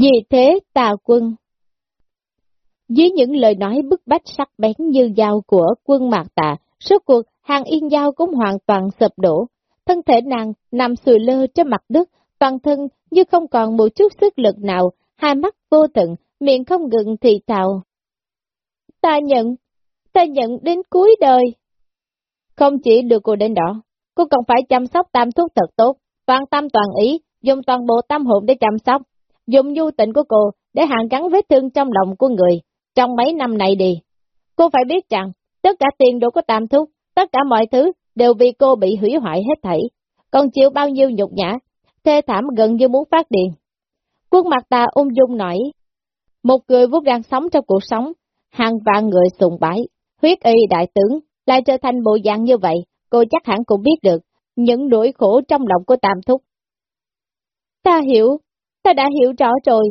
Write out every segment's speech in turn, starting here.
Vì thế tà quân Dưới những lời nói bức bách sắc bén như dao của quân mạc tà, số cuộc hàng yên dao cũng hoàn toàn sập đổ. Thân thể nàng nằm sùi lơ trên mặt đất, toàn thân như không còn một chút sức lực nào, hai mắt vô tận, miệng không ngừng thì thào. Ta nhận, ta nhận đến cuối đời. Không chỉ được cô đến đó, cô còn phải chăm sóc tam thuốc thật tốt, toàn tâm toàn ý, dùng toàn bộ tâm hồn để chăm sóc, dùng nhu tịnh của cô để hạn gắn vết thương trong lòng của người, trong mấy năm này đi. Cô phải biết rằng, tất cả tiền đồ của tam thúc tất cả mọi thứ đều vì cô bị hủy hoại hết thảy, còn chịu bao nhiêu nhục nhã, thê thảm gần như muốn phát điện. Quân mặt ta ung dung nói, một người vốn đang sống trong cuộc sống, hàng vạn người sùng bái, huyết y đại tướng, lại trở thành bộ dạng như vậy, cô chắc hẳn cũng biết được những nỗi khổ trong lòng của Tam Thúc. Ta hiểu, ta đã hiểu rõ rồi.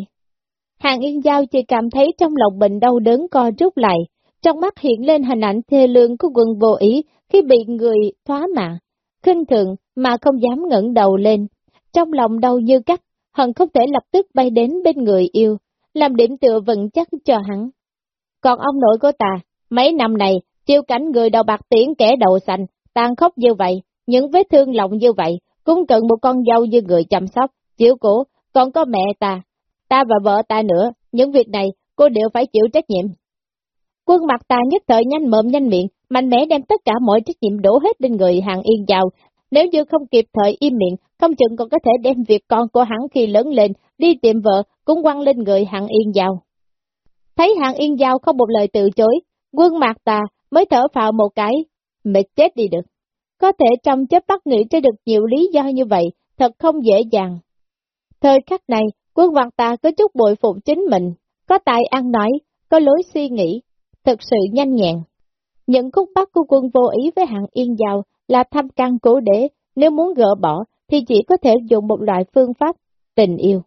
Hàng Yên Giao chỉ cảm thấy trong lòng bệnh đau đớn co rút lại, trong mắt hiện lên hình ảnh thê lương của quân vô ý khi bị người thoá mạng, khinh thường mà không dám ngẩng đầu lên. Trong lòng đau như cắt, hận không thể lập tức bay đến bên người yêu, làm điểm tựa vững chắc cho hắn. Còn ông nội của ta, mấy năm này, chiêu cảnh người đầu bạc tiễn kẻ đầu xanh, tàn khốc như vậy, những vết thương lòng như vậy, cũng cần một con dâu như người chăm sóc, chiếu cố còn có mẹ ta, ta và vợ ta nữa, những việc này cô đều phải chịu trách nhiệm. Quân mặt ta nhất thời nhanh mộm nhanh miệng, mạnh mẽ đem tất cả mọi trách nhiệm đổ hết lên người hàng yên giàu. Nếu như không kịp thời im miệng, không chừng còn có thể đem việc con của hắn khi lớn lên, đi tìm vợ, cũng quăng lên người hàng yên giàu. Thấy hàng yên giao không một lời từ chối, quân mạc tà mới thở phào một cái, mệt chết đi được. Có thể trong chớp bắt nghĩ ra được nhiều lý do như vậy, thật không dễ dàng. Thời khắc này, quân mạc ta có chút bội phục chính mình, có tài ăn nói, có lối suy nghĩ, thật sự nhanh nhẹn. Những khúc bắt của quân vô ý với hạng yên giàu là thăm căn cố đế, nếu muốn gỡ bỏ thì chỉ có thể dùng một loại phương pháp, tình yêu.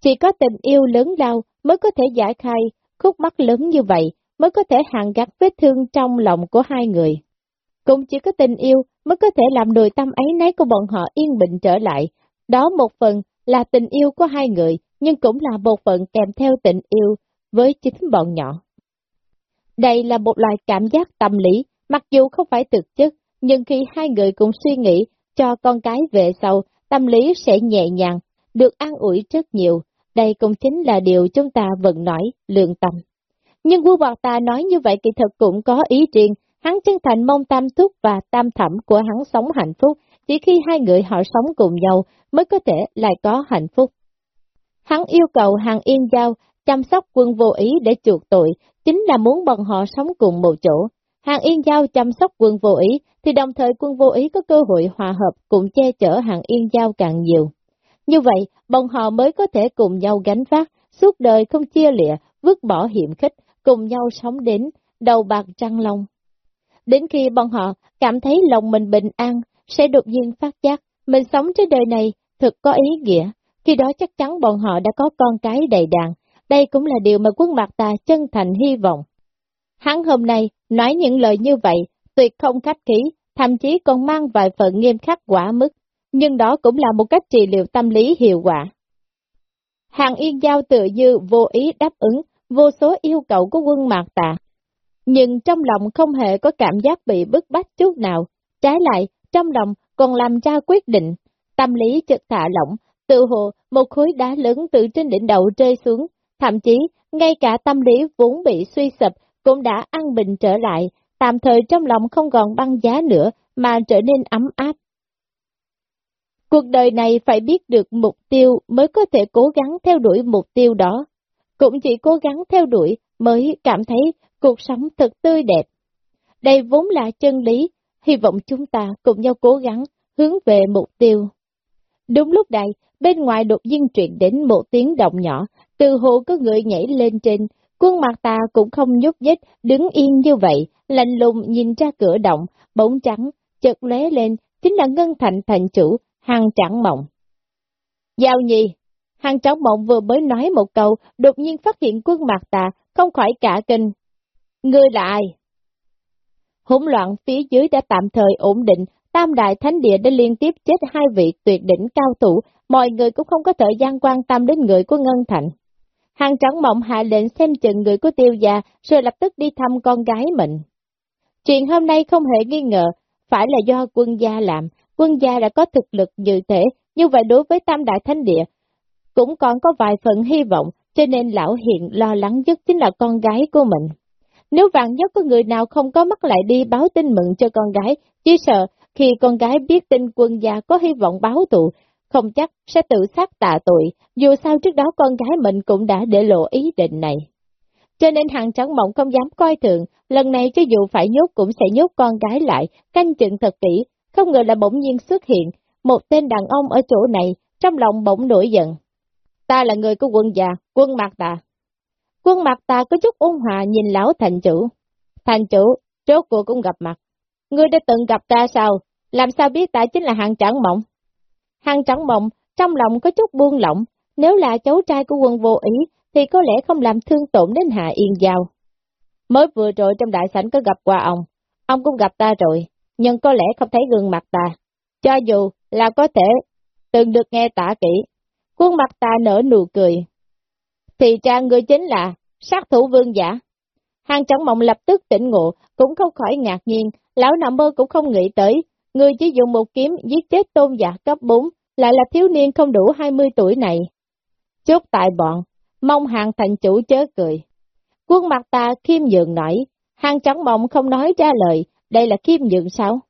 Chỉ có tình yêu lớn lao mới có thể giải khai khúc mắc lớn như vậy mới có thể hạn gắt vết thương trong lòng của hai người. Cũng chỉ có tình yêu mới có thể làm đồi tâm ấy nấy của bọn họ yên bình trở lại. Đó một phần là tình yêu của hai người, nhưng cũng là một phần kèm theo tình yêu với chính bọn nhỏ. Đây là một loại cảm giác tâm lý, mặc dù không phải thực chất, nhưng khi hai người cùng suy nghĩ cho con cái về sau, tâm lý sẽ nhẹ nhàng, được an ủi rất nhiều, đây cũng chính là điều chúng ta vẫn nói, lượng tâm. Nhưng vua bọt ta nói như vậy kỳ thực cũng có ý riêng, hắn chân thành mong tam thúc và tam thẩm của hắn sống hạnh phúc, chỉ khi hai người họ sống cùng nhau mới có thể lại có hạnh phúc. Hắn yêu cầu hàng yên giao chăm sóc quân vô ý để chuộc tội, chính là muốn bọn họ sống cùng một chỗ. Hàng yên giao chăm sóc quân vô ý, thì đồng thời quân vô ý có cơ hội hòa hợp cùng che chở hàng yên giao càng nhiều. Như vậy, bọn họ mới có thể cùng nhau gánh vác, suốt đời không chia lịa, vứt bỏ hiểm khích, cùng nhau sống đến đầu bạc trăng long. Đến khi bọn họ cảm thấy lòng mình bình an, sẽ đột nhiên phát giác, mình sống trên đời này thực có ý nghĩa, khi đó chắc chắn bọn họ đã có con cái đầy đàn, đây cũng là điều mà quân mặt ta chân thành hy vọng. Hắn hôm nay nói những lời như vậy, tuyệt không khách khí, thậm chí còn mang vài phần nghiêm khắc quả mức, nhưng đó cũng là một cách trị liệu tâm lý hiệu quả. Hàng Yên Giao tự như vô ý đáp ứng vô số yêu cầu của quân Mạc Tà, nhưng trong lòng không hề có cảm giác bị bức bách chút nào, trái lại, trong lòng còn làm ra quyết định, tâm lý chợt thả lỏng, tự hồ một khối đá lớn từ trên đỉnh đầu rơi xuống, thậm chí ngay cả tâm lý vốn bị suy sụp cũng đã an bình trở lại, tạm thời trong lòng không còn băng giá nữa mà trở nên ấm áp. Cuộc đời này phải biết được mục tiêu mới có thể cố gắng theo đuổi mục tiêu đó. Cũng chỉ cố gắng theo đuổi mới cảm thấy cuộc sống thật tươi đẹp. Đây vốn là chân lý, hy vọng chúng ta cùng nhau cố gắng hướng về mục tiêu. Đúng lúc này, bên ngoài đột nhiên truyền đến một tiếng động nhỏ, từ hồ có người nhảy lên trên, quân mặt ta cũng không nhúc nhích, đứng yên như vậy, lạnh lùng nhìn ra cửa động, bóng trắng, chợt lóe lên, chính là Ngân Thành thành chủ, Hàng trắng Mộng. Giao nhi, Hàng trắng Mộng vừa mới nói một câu, đột nhiên phát hiện quân mặt ta không khỏi cả kinh. Ngươi là ai? Hỗn loạn phía dưới đã tạm thời ổn định, Tam Đại Thánh Địa đã liên tiếp chết hai vị tuyệt đỉnh cao thủ, mọi người cũng không có thời gian quan tâm đến người của Ngân Thành. Hàng trắng mộng hạ lệnh xem chừng người của tiêu gia, rồi lập tức đi thăm con gái mình. Chuyện hôm nay không hề nghi ngờ, phải là do quân gia làm, quân gia đã có thực lực như thế, như vậy đối với tam đại thánh địa, cũng còn có vài phần hy vọng, cho nên lão hiện lo lắng nhất chính là con gái của mình. Nếu vạn nhất có người nào không có mắt lại đi báo tin mừng cho con gái, chỉ sợ khi con gái biết tin quân gia có hy vọng báo tụ, không chắc sẽ tự sát tạ tội, dù sao trước đó con gái mình cũng đã để lộ ý định này. Cho nên hàng trắng mộng không dám coi thường, lần này cho dù phải nhốt cũng sẽ nhốt con gái lại, canh chừng thật kỹ, không ngờ là bỗng nhiên xuất hiện, một tên đàn ông ở chỗ này, trong lòng bỗng nổi giận. Ta là người của quân già, quân mạc tà. Quân mặt ta có chút ôn hòa nhìn lão thành chủ. Thành chủ, chốt cuộc cũng gặp mặt. Ngươi đã từng gặp ta sao? Làm sao biết ta chính là hàng trắng mộng? Hàng trắng mộng, trong lòng có chút buông lỏng, nếu là cháu trai của quân vô ý, thì có lẽ không làm thương tổn đến Hạ Yên Giao. Mới vừa rồi trong đại sảnh có gặp qua ông, ông cũng gặp ta rồi, nhưng có lẽ không thấy gương mặt ta. Cho dù là có thể từng được nghe tả kỹ, khuôn mặt ta nở nụ cười. Thì cha người chính là sát thủ vương giả. Hàng trọng mộng lập tức tỉnh ngộ, cũng không khỏi ngạc nhiên, lão nằm mơ cũng không nghĩ tới, người chỉ dùng một kiếm giết chết tôn giả cấp 4, lại là thiếu niên không đủ 20 tuổi này. Chốt tại bọn, mong hàng thành chủ chớ cười. Quân mặt ta khiêm nhượng nói, hàng trắng mộng không nói ra lời, đây là khiêm nhượng sao?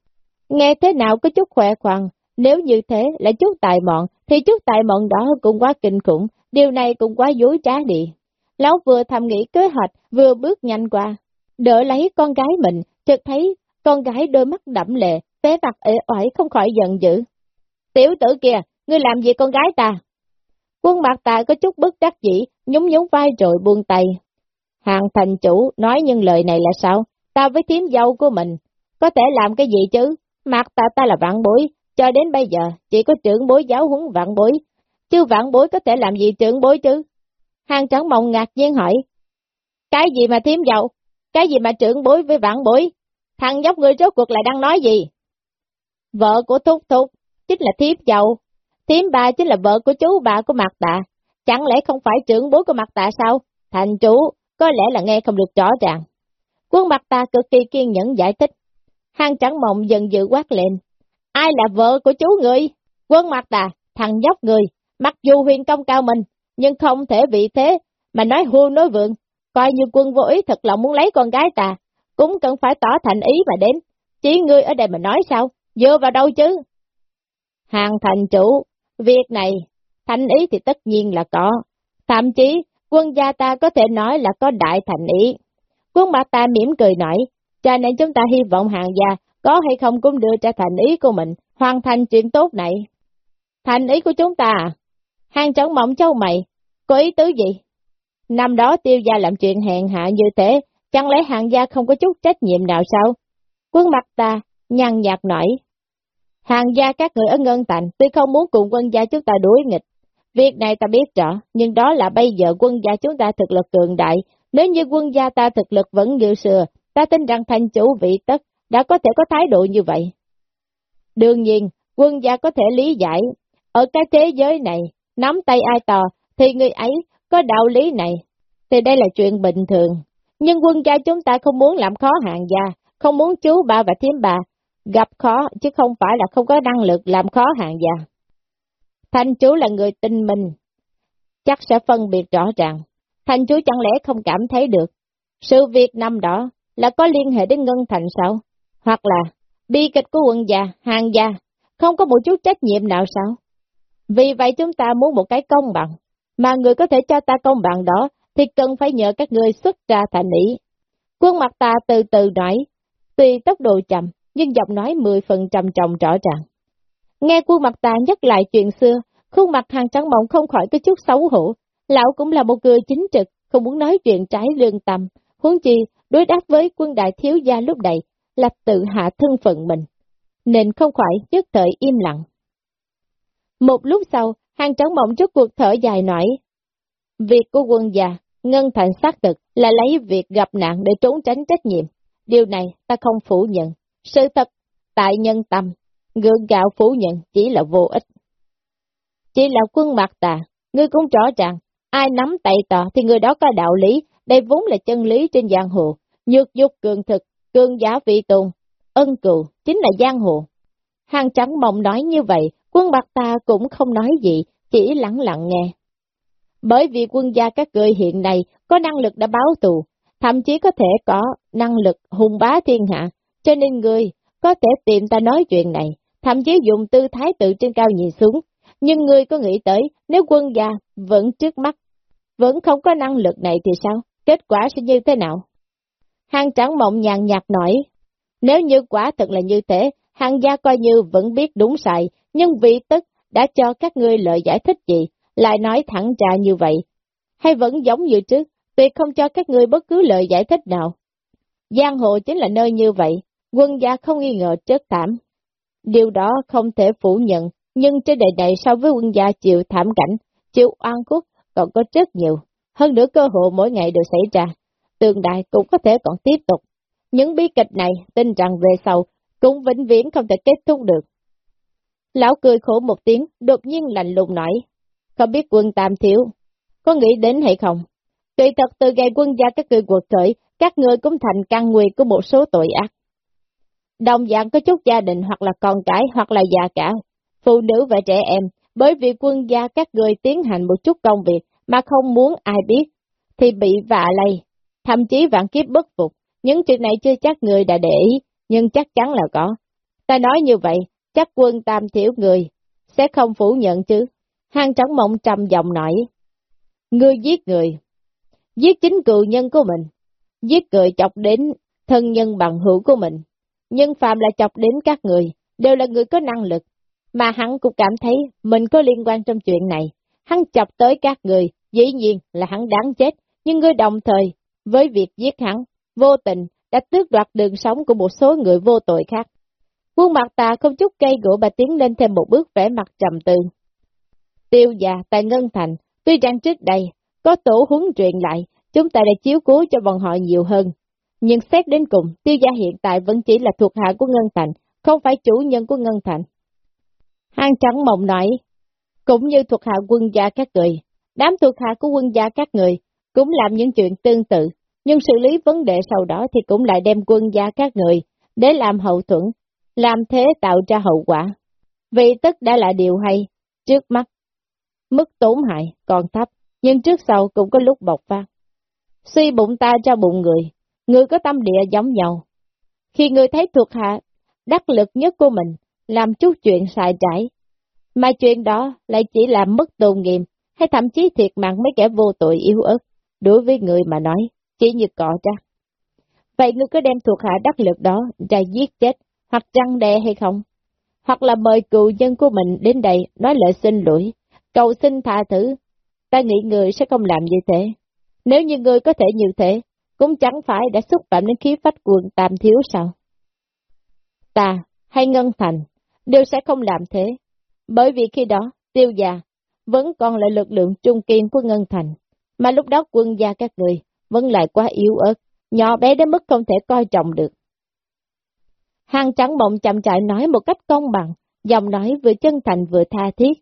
Nghe thế nào có chút khỏe khoang nếu như thế là chút tài mọn, thì chút tài mọn đó cũng quá kinh khủng, điều này cũng quá dối trá đi. Lão vừa thầm nghĩ kế hoạch, vừa bước nhanh qua, đỡ lấy con gái mình, chợt thấy con gái đôi mắt đậm lệ, té mặt ế oải không khỏi giận dữ. Tiểu tử kìa, ngươi làm gì con gái ta? Quân mặt ta có chút bất đắc dĩ, nhúng nhúng vai rồi buông tay. Hàng thành chủ nói những lời này là sao? Ta với thím dâu của mình, có thể làm cái gì chứ? Mặt ta ta là vạn bối, cho đến bây giờ chỉ có trưởng bối giáo huấn vạn bối, chứ vạn bối có thể làm gì trưởng bối chứ? Hàng trắng mộng ngạc nhiên hỏi, cái gì mà thiếm dầu, Cái gì mà trưởng bối với vạn bối? Thằng dốc người rốt cuộc lại đang nói gì? Vợ của Thúc Thúc, chính là thiếp dầu, Thiếm bà chính là vợ của chú bà của mặt tạ. Chẳng lẽ không phải trưởng bối của mặt tạ sao? Thành chủ, có lẽ là nghe không được rõ ràng. Quân mặt tạ cực kỳ kiên nhẫn giải thích. Hang trắng mộng dần dự quát lên. Ai là vợ của chú người? Quân mặt à, thằng nhóc người. Mặc dù huyền công cao mình, nhưng không thể vì thế mà nói hưu nói vượng. Coi như quân vô ý thật lòng muốn lấy con gái ta, cũng cần phải tỏ thành ý mà đến. Chỉ ngươi ở đây mà nói sao? Dựa vào đâu chứ? Hàng thành chủ, việc này, thành ý thì tất nhiên là có. Thậm chí, quân gia ta có thể nói là có đại thành ý. Quân mặt ta mỉm cười nói, cho nên chúng ta hy vọng hàng gia có hay không cũng đưa ra thành ý của mình, hoàn thành chuyện tốt này. Thành ý của chúng ta à? Hàng trống mộng châu mày, có ý tứ gì? Năm đó tiêu gia làm chuyện hẹn hạ như thế, chẳng lẽ hàng gia không có chút trách nhiệm nào sao? Quân mặt ta, nhăn nhạt nổi. Hàng gia các người ở Ngân Thành tuy không muốn cùng quân gia chúng ta đối nghịch. Việc này ta biết rõ, nhưng đó là bây giờ quân gia chúng ta thực lực cường đại. Nếu như quân gia ta thực lực vẫn như xưa, ta tin rằng thành chủ vị tất đã có thể có thái độ như vậy. Đương nhiên, quân gia có thể lý giải, ở cái thế giới này, nắm tay ai to, thì người ấy có đạo lý này, thì đây là chuyện bình thường. Nhưng quân gia chúng ta không muốn làm khó hàng gia, không muốn chú ba và thiếm bà gặp khó, chứ không phải là không có năng lực làm khó hàng gia. thanh chú là người tinh minh, chắc sẽ phân biệt rõ ràng. thanh chú chẳng lẽ không cảm thấy được, sự việc năm đó là có liên hệ đến Ngân Thành sao? Hoặc là, bi kịch của quân già hàng gia, không có một chút trách nhiệm nào sao? Vì vậy chúng ta muốn một cái công bằng, mà người có thể cho ta công bằng đó, thì cần phải nhờ các người xuất ra thành ý. Quân mặt ta từ từ nói, tuy tốc độ chậm, nhưng giọng nói mười phần trầm trọng rõ ràng. Nghe quân mặt ta nhắc lại chuyện xưa, khuôn mặt hàng trắng mộng không khỏi cái chút xấu hổ. Lão cũng là một người chính trực, không muốn nói chuyện trái lương tâm. Huống chi, đối đáp với quân đại thiếu gia lúc này là tự hạ thân phận mình, nên không khỏi nhất thời im lặng. Một lúc sau, hàng trắng mộng trước cuộc thở dài nói, việc của quân già, Ngân Thành xác thực là lấy việc gặp nạn để trốn tránh trách nhiệm. Điều này ta không phủ nhận. Sự thật, tại nhân tâm, gượng gạo phủ nhận chỉ là vô ích. Chỉ là quân mặt tà, ngươi cũng rõ ràng, Ai nắm tay tò thì người đó có đạo lý, đây vốn là chân lý trên giang hồ. Nhược dục cường thực, cường giả vị tùng, ân cựu, chính là giang hồ. Hàng trắng mộng nói như vậy, quân bạc ta cũng không nói gì, chỉ lặng lặng nghe. Bởi vì quân gia các người hiện nay có năng lực đã báo tù, thậm chí có thể có năng lực hùng bá thiên hạ, cho nên người có thể tìm ta nói chuyện này, thậm chí dùng tư thái tự trên cao nhìn xuống. Nhưng người có nghĩ tới, nếu quân gia vẫn trước mắt, vẫn không có năng lực này thì sao? Kết quả sẽ như thế nào? Hàng trắng mộng nhàn nhạt nói, nếu như quả thật là như thế, hàng gia coi như vẫn biết đúng sai, nhưng vị tức đã cho các ngươi lời giải thích gì, lại nói thẳng ra như vậy, hay vẫn giống như trước, tuyệt không cho các ngươi bất cứ lời giải thích nào. Giang hồ chính là nơi như vậy, quân gia không nghi ngờ trước thảm. Điều đó không thể phủ nhận, nhưng trên đời này so với quân gia chịu thảm cảnh, chịu oan khuất còn có rất nhiều, hơn nữa cơ hội mỗi ngày đều xảy ra, tương đại cũng có thể còn tiếp tục. Những bi kịch này tin rằng về sau cũng vĩnh viễn không thể kết thúc được. Lão cười khổ một tiếng, đột nhiên lạnh lùng nói, không biết quân tam thiếu, có nghĩ đến hay không? Kỳ thật từ ngày quân gia các người cuộc khởi, các người cũng thành căn nguyên của một số tội ác. Đồng dạng có chút gia đình hoặc là con cái hoặc là già cả, phụ nữ và trẻ em, bởi vì quân gia các người tiến hành một chút công việc mà không muốn ai biết, thì bị vạ lây, thậm chí vạn kiếp bất phục. Những chuyện này chưa chắc người đã để ý, nhưng chắc chắn là có. Ta nói như vậy, chắc quân tam thiểu người, sẽ không phủ nhận chứ. Hang trắng mộng trầm giọng nói, ngươi giết người, giết chính cựu nhân của mình, giết người chọc đến thân nhân bằng hữu của mình, nhưng phạm là chọc đến các người, đều là người có năng lực, mà hắn cũng cảm thấy mình có liên quan trong chuyện này. Hắn chọc tới các người, dĩ nhiên là hắn đáng chết, nhưng ngươi đồng thời, với việc giết hắn, vô tình đã tước đoạt đường sống của một số người vô tội khác. khuôn mặt ta không chút cây gỗ bà tiến lên thêm một bước vẻ mặt trầm tư. Tiêu già tại Ngân Thành, tuy rằng trước đây, có tổ huấn truyền lại, chúng ta đã chiếu cố cho bọn họ nhiều hơn. Nhưng xét đến cùng, tiêu gia hiện tại vẫn chỉ là thuộc hạ của Ngân Thành, không phải chủ nhân của Ngân Thành. Hang trắng mộng nói, cũng như thuộc hạ quân gia các người, đám thuộc hạ của quân gia các người cũng làm những chuyện tương tự, nhưng xử lý vấn đề sau đó thì cũng lại đem quân gia các người để làm hậu thuẫn, làm thế tạo ra hậu quả. Vì tất đã là điều hay, trước mắt, mức tổn hại còn thấp, nhưng trước sau cũng có lúc bộc phát. Suy bụng ta cho bụng người, người có tâm địa giống nhau. Khi người thấy thuộc hạ, đắc lực nhất của mình, làm chút chuyện xài trải, mà chuyện đó lại chỉ làm mất tôn nghiêm, hay thậm chí thiệt mạng mấy kẻ vô tội yếu ớt, đối với người mà nói, chỉ như cỏ ra. Vậy ngươi có đem thuộc hạ đắc lực đó ra giết chết, hoặc răng đe hay không? Hoặc là mời cựu nhân của mình đến đây nói lời xin lỗi, cầu xin tha thứ. Ta nghĩ người sẽ không làm như thế. Nếu như người có thể như thế, cũng chẳng phải đã xúc phạm đến khí phách quần tam thiếu sao? Ta, hay Ngân Thành, đều sẽ không làm thế. Bởi vì khi đó, tiêu già, vẫn còn là lực lượng trung kiên của Ngân Thành, mà lúc đó quân gia các người vẫn lại quá yếu ớt, nhỏ bé đến mức không thể coi trọng được. Hàng trắng mộng chậm trại nói một cách công bằng, giọng nói vừa chân thành vừa tha thiết.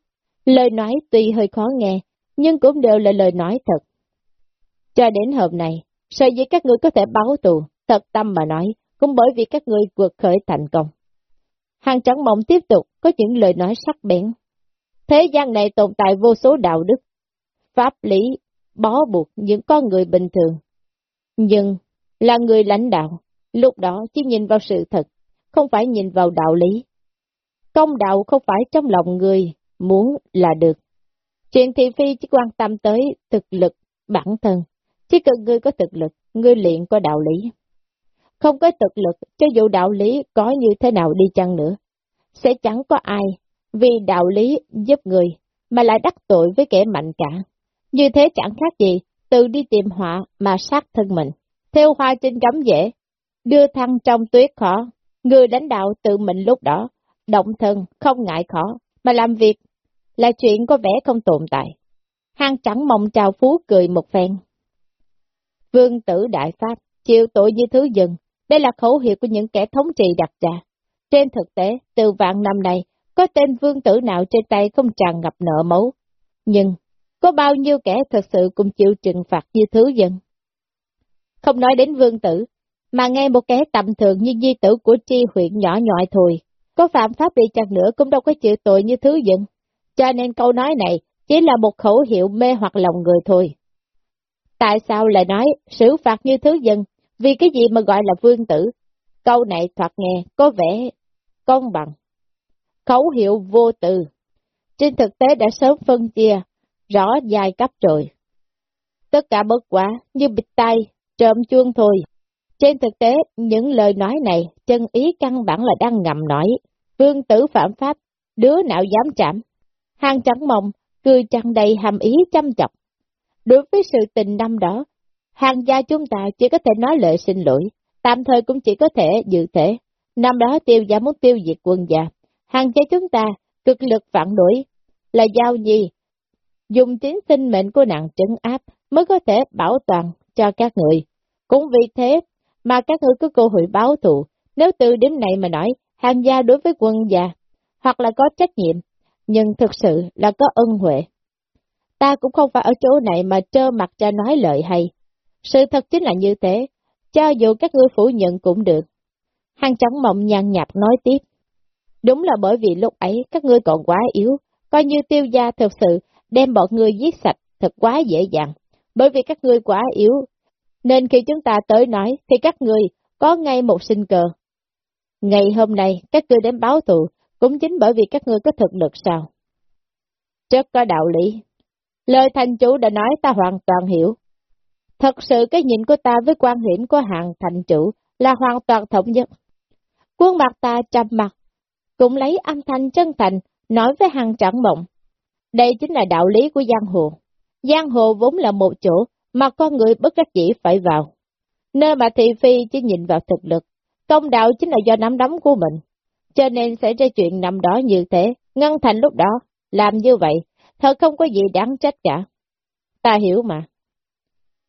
Lời nói tuy hơi khó nghe, nhưng cũng đều là lời nói thật. Cho đến hôm nay, sở dĩ các người có thể báo tù, thật tâm mà nói, cũng bởi vì các người vượt khởi thành công. Hàng trắng mộng tiếp tục có những lời nói sắc bén. Thế gian này tồn tại vô số đạo đức, pháp lý, bó buộc những con người bình thường. Nhưng, là người lãnh đạo, lúc đó chỉ nhìn vào sự thật, không phải nhìn vào đạo lý. Công đạo không phải trong lòng người, muốn là được. Chuyện thị phi chỉ quan tâm tới thực lực bản thân, chỉ cần người có thực lực, người liền có đạo lý. Không có thực lực, cho dù đạo lý có như thế nào đi chăng nữa, sẽ chẳng có ai vì đạo lý giúp người mà lại đắc tội với kẻ mạnh cả. Như thế chẳng khác gì, tự đi tìm họa mà sát thân mình. Theo hoa trên cấm dễ, đưa thăng trong tuyết khó, người đánh đạo tự mình lúc đó, động thân, không ngại khó, mà làm việc là chuyện có vẻ không tồn tại. Hàng trắng mộng trào phú cười một phen. Vương tử Đại Pháp, chịu tội như thứ dừng, đây là khẩu hiệu của những kẻ thống trị đặt ra. Trên thực tế, từ vạn năm này, có tên vương tử nào trên tay không tràn ngập nợ máu. Nhưng, có bao nhiêu kẻ thật sự cũng chịu trừng phạt như thứ dân. Không nói đến vương tử, mà ngay một kẻ tầm thường như di tử của tri huyện nhỏ nhọi thôi, có phạm pháp đi chăng nữa cũng đâu có chịu tội như thứ dân. Cho nên câu nói này chỉ là một khẩu hiệu mê hoặc lòng người thôi. Tại sao lại nói xử phạt như thứ dân, vì cái gì mà gọi là vương tử? Câu này thoạt nghe có vẻ công bằng. Khẩu hiệu vô từ. Trên thực tế đã sớm phân chia, rõ dài cấp rồi. Tất cả bất quả như bịt tay, trộm chuông thôi. Trên thực tế, những lời nói này, chân ý căn bản là đang ngầm nói. Vương tử phạm pháp, đứa nào dám chạm. Hàng trắng mộng, cười trăng đầy hàm ý chăm chọc. Đối với sự tình năm đó, hàng gia chúng ta chỉ có thể nói lời xin lỗi, tạm thời cũng chỉ có thể dự thể. Năm đó tiêu gia muốn tiêu diệt quân gia, hàng gia chúng ta cực lực phản đối, là giao gì? Dùng chính sinh mệnh của nạn trấn áp mới có thể bảo toàn cho các người. Cũng vì thế mà các người có cơ hội báo thù, nếu từ điểm này mà nói, hàng gia đối với quân gia, hoặc là có trách nhiệm, nhưng thực sự là có ân huệ. Ta cũng không phải ở chỗ này mà trơ mặt cho nói lời hay. Sự thật chính là như thế, cho dù các ngươi phủ nhận cũng được. Hàng trắng mộng nhàn nhạt nói tiếp. Đúng là bởi vì lúc ấy các ngươi còn quá yếu, coi như tiêu gia thực sự đem bọn ngươi giết sạch thật quá dễ dàng. Bởi vì các ngươi quá yếu, nên khi chúng ta tới nói thì các ngươi có ngay một sinh cờ. Ngày hôm nay các ngươi đến báo thù cũng chính bởi vì các ngươi có thực lực sao? Rất có đạo lý. Lời thành chủ đã nói ta hoàn toàn hiểu. Thật sự cái nhìn của ta với quan hiểm của hàng thành chủ là hoàn toàn thống nhất. Quân mặt ta trầm mặt, cũng lấy âm thanh chân thành nói với hàng trắng mộng. Đây chính là đạo lý của giang hồ. Giang hồ vốn là một chỗ mà con người bất đắc dĩ phải vào. Nơi mà thị phi chỉ nhìn vào thực lực, công đạo chính là do nắm đấm của mình. Cho nên xảy ra chuyện nằm đó như thế, ngân thành lúc đó, làm như vậy, thật không có gì đáng trách cả. Ta hiểu mà.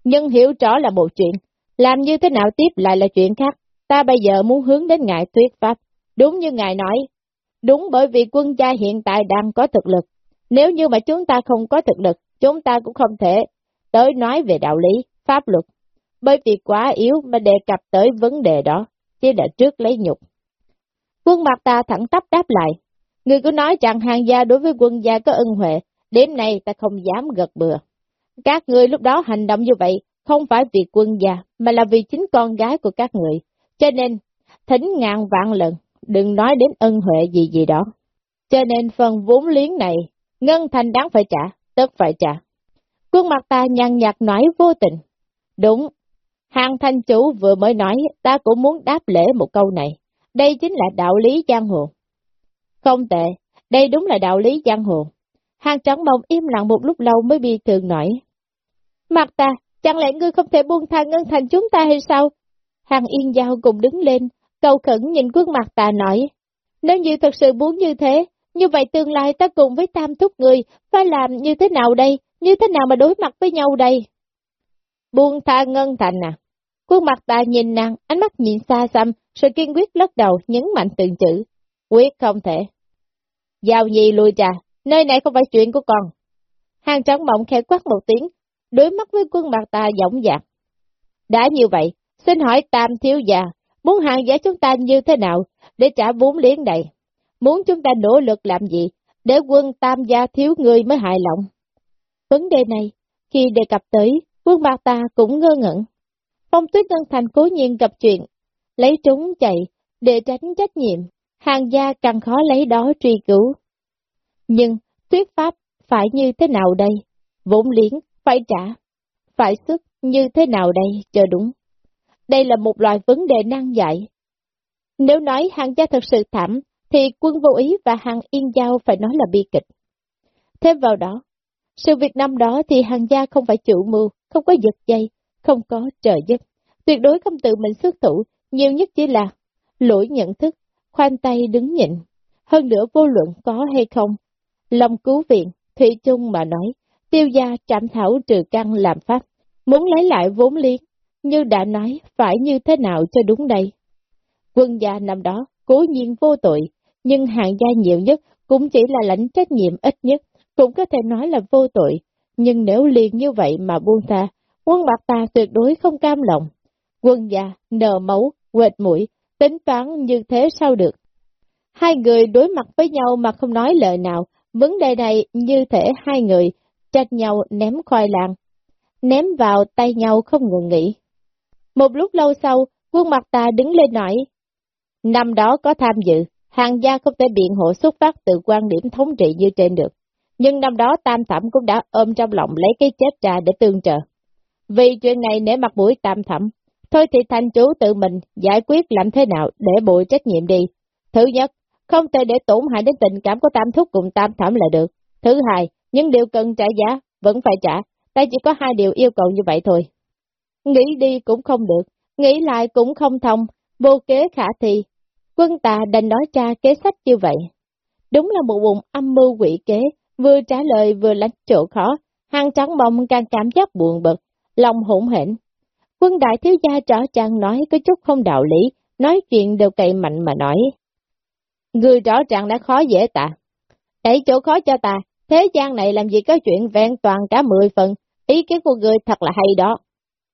Nhưng hiểu rõ là một chuyện, làm như thế nào tiếp lại là chuyện khác. Ta bây giờ muốn hướng đến ngài thuyết pháp. Đúng như ngài nói, đúng bởi vì quân gia hiện tại đang có thực lực. Nếu như mà chúng ta không có thực lực, chúng ta cũng không thể tới nói về đạo lý, pháp luật. Bởi vì quá yếu mà đề cập tới vấn đề đó, chỉ là trước lấy nhục. Quân mặt ta thẳng tắp đáp lại. Người cứ nói rằng hàng gia đối với quân gia có ân huệ, đến nay ta không dám gật bừa. Các người lúc đó hành động như vậy, không phải vì quân gia, mà là vì chính con gái của các người. Cho nên, thỉnh ngàn vạn lần, đừng nói đến ân huệ gì gì đó. Cho nên phần vốn liếng này, ngân thành đáng phải trả, tất phải trả. Quân mặt ta nhăn nhạt nói vô tình. Đúng, hàng thanh chủ vừa mới nói, ta cũng muốn đáp lễ một câu này. Đây chính là đạo lý giang hồ. Không tệ, đây đúng là đạo lý giang hồ. Hàng trắng mông im lặng một lúc lâu mới bi thường nói. Mặt ta, chẳng lẽ ngươi không thể buông tha ngân thành chúng ta hay sao? Hàng yên giao cùng đứng lên, cầu khẩn nhìn quân mặt ta nói. Nếu như thật sự muốn như thế, như vậy tương lai ta cùng với tam thúc người phải làm như thế nào đây? Như thế nào mà đối mặt với nhau đây? Buông tha ngân thành à? Khuôn mặt ta nhìn nàng, ánh mắt nhìn xa xăm, rồi kiên quyết lắc đầu, nhấn mạnh từng chữ. Quyết không thể. Giao nhi lui trà, nơi này không phải chuyện của con. Hàng trắng mộng khẽ quát một tiếng, đối mắt với quân mặt ta giọng dạc. Đã như vậy, xin hỏi tam thiếu già, muốn hàng giá chúng ta như thế nào để trả vốn liếng này? Muốn chúng ta nỗ lực làm gì để quân tam gia thiếu người mới hài lòng? Vấn đề này, khi đề cập tới, quân mặt ta cũng ngơ ngẩn. Phong tuyết ngân thành cố nhiên gặp chuyện, lấy trúng chạy, để tránh trách nhiệm, hàng gia càng khó lấy đó truy cứu. Nhưng, thuyết pháp phải như thế nào đây? Vốn liếng, phải trả, phải sức như thế nào đây, Chờ đúng. Đây là một loại vấn đề nan giải. Nếu nói hàng gia thật sự thảm, thì quân vô ý và hàng yên giao phải nói là bi kịch. Thêm vào đó, sự việc năm đó thì hàng gia không phải chủ mưu, không có giật dây, không có trợ giúp. Tuyệt đối không tự mình xuất thủ, nhiều nhất chỉ là lỗi nhận thức, khoan tay đứng nhịn. Hơn nữa vô luận có hay không, lòng cứu viện, Thủy chung mà nói, tiêu gia trạm thảo trừ căn làm pháp, muốn lấy lại vốn liếng, như đã nói, phải như thế nào cho đúng đây. Quân gia năm đó, cố nhiên vô tội, nhưng hạng gia nhiều nhất cũng chỉ là lãnh trách nhiệm ít nhất, cũng có thể nói là vô tội, nhưng nếu liền như vậy mà buông ta quân bạc ta tuyệt đối không cam lòng. Quân già, nở máu, quệt mũi, tính toán như thế sao được. Hai người đối mặt với nhau mà không nói lời nào, vấn đề này như thể hai người trách nhau ném khoai lang, ném vào tay nhau không ngừng nghỉ. Một lúc lâu sau, quân mặt ta đứng lên nói, năm đó có tham dự, hàng gia không thể biện hộ xuất phát từ quan điểm thống trị như trên được. Nhưng năm đó Tam Thẩm cũng đã ôm trong lòng lấy cái chết ra để tương trợ. Vì chuyện này nể mặt mũi Tam Thẩm, thôi thì thanh chú tự mình giải quyết làm thế nào để bụi trách nhiệm đi. Thứ nhất, không thể để tổn hại đến tình cảm của Tam Thúc cùng Tam Thẩm là được. Thứ hai, những điều cần trả giá vẫn phải trả, ta chỉ có hai điều yêu cầu như vậy thôi. Nghĩ đi cũng không được, nghĩ lại cũng không thông, vô kế khả thi. Quân tà đành nói cha kế sách như vậy. Đúng là một vùng âm mưu quỷ kế, vừa trả lời vừa lách chỗ khó, hàng trắng Mông càng cảm giác buồn bực, lòng hỗn hển. Quân đại thiếu gia trở chàng nói có chút không đạo lý, nói chuyện đều cậy mạnh mà nói. Người rõ ràng đã khó dễ ta. Đẩy chỗ khó cho ta, thế gian này làm gì có chuyện vẹn toàn cả mười phần, ý kiến của người thật là hay đó.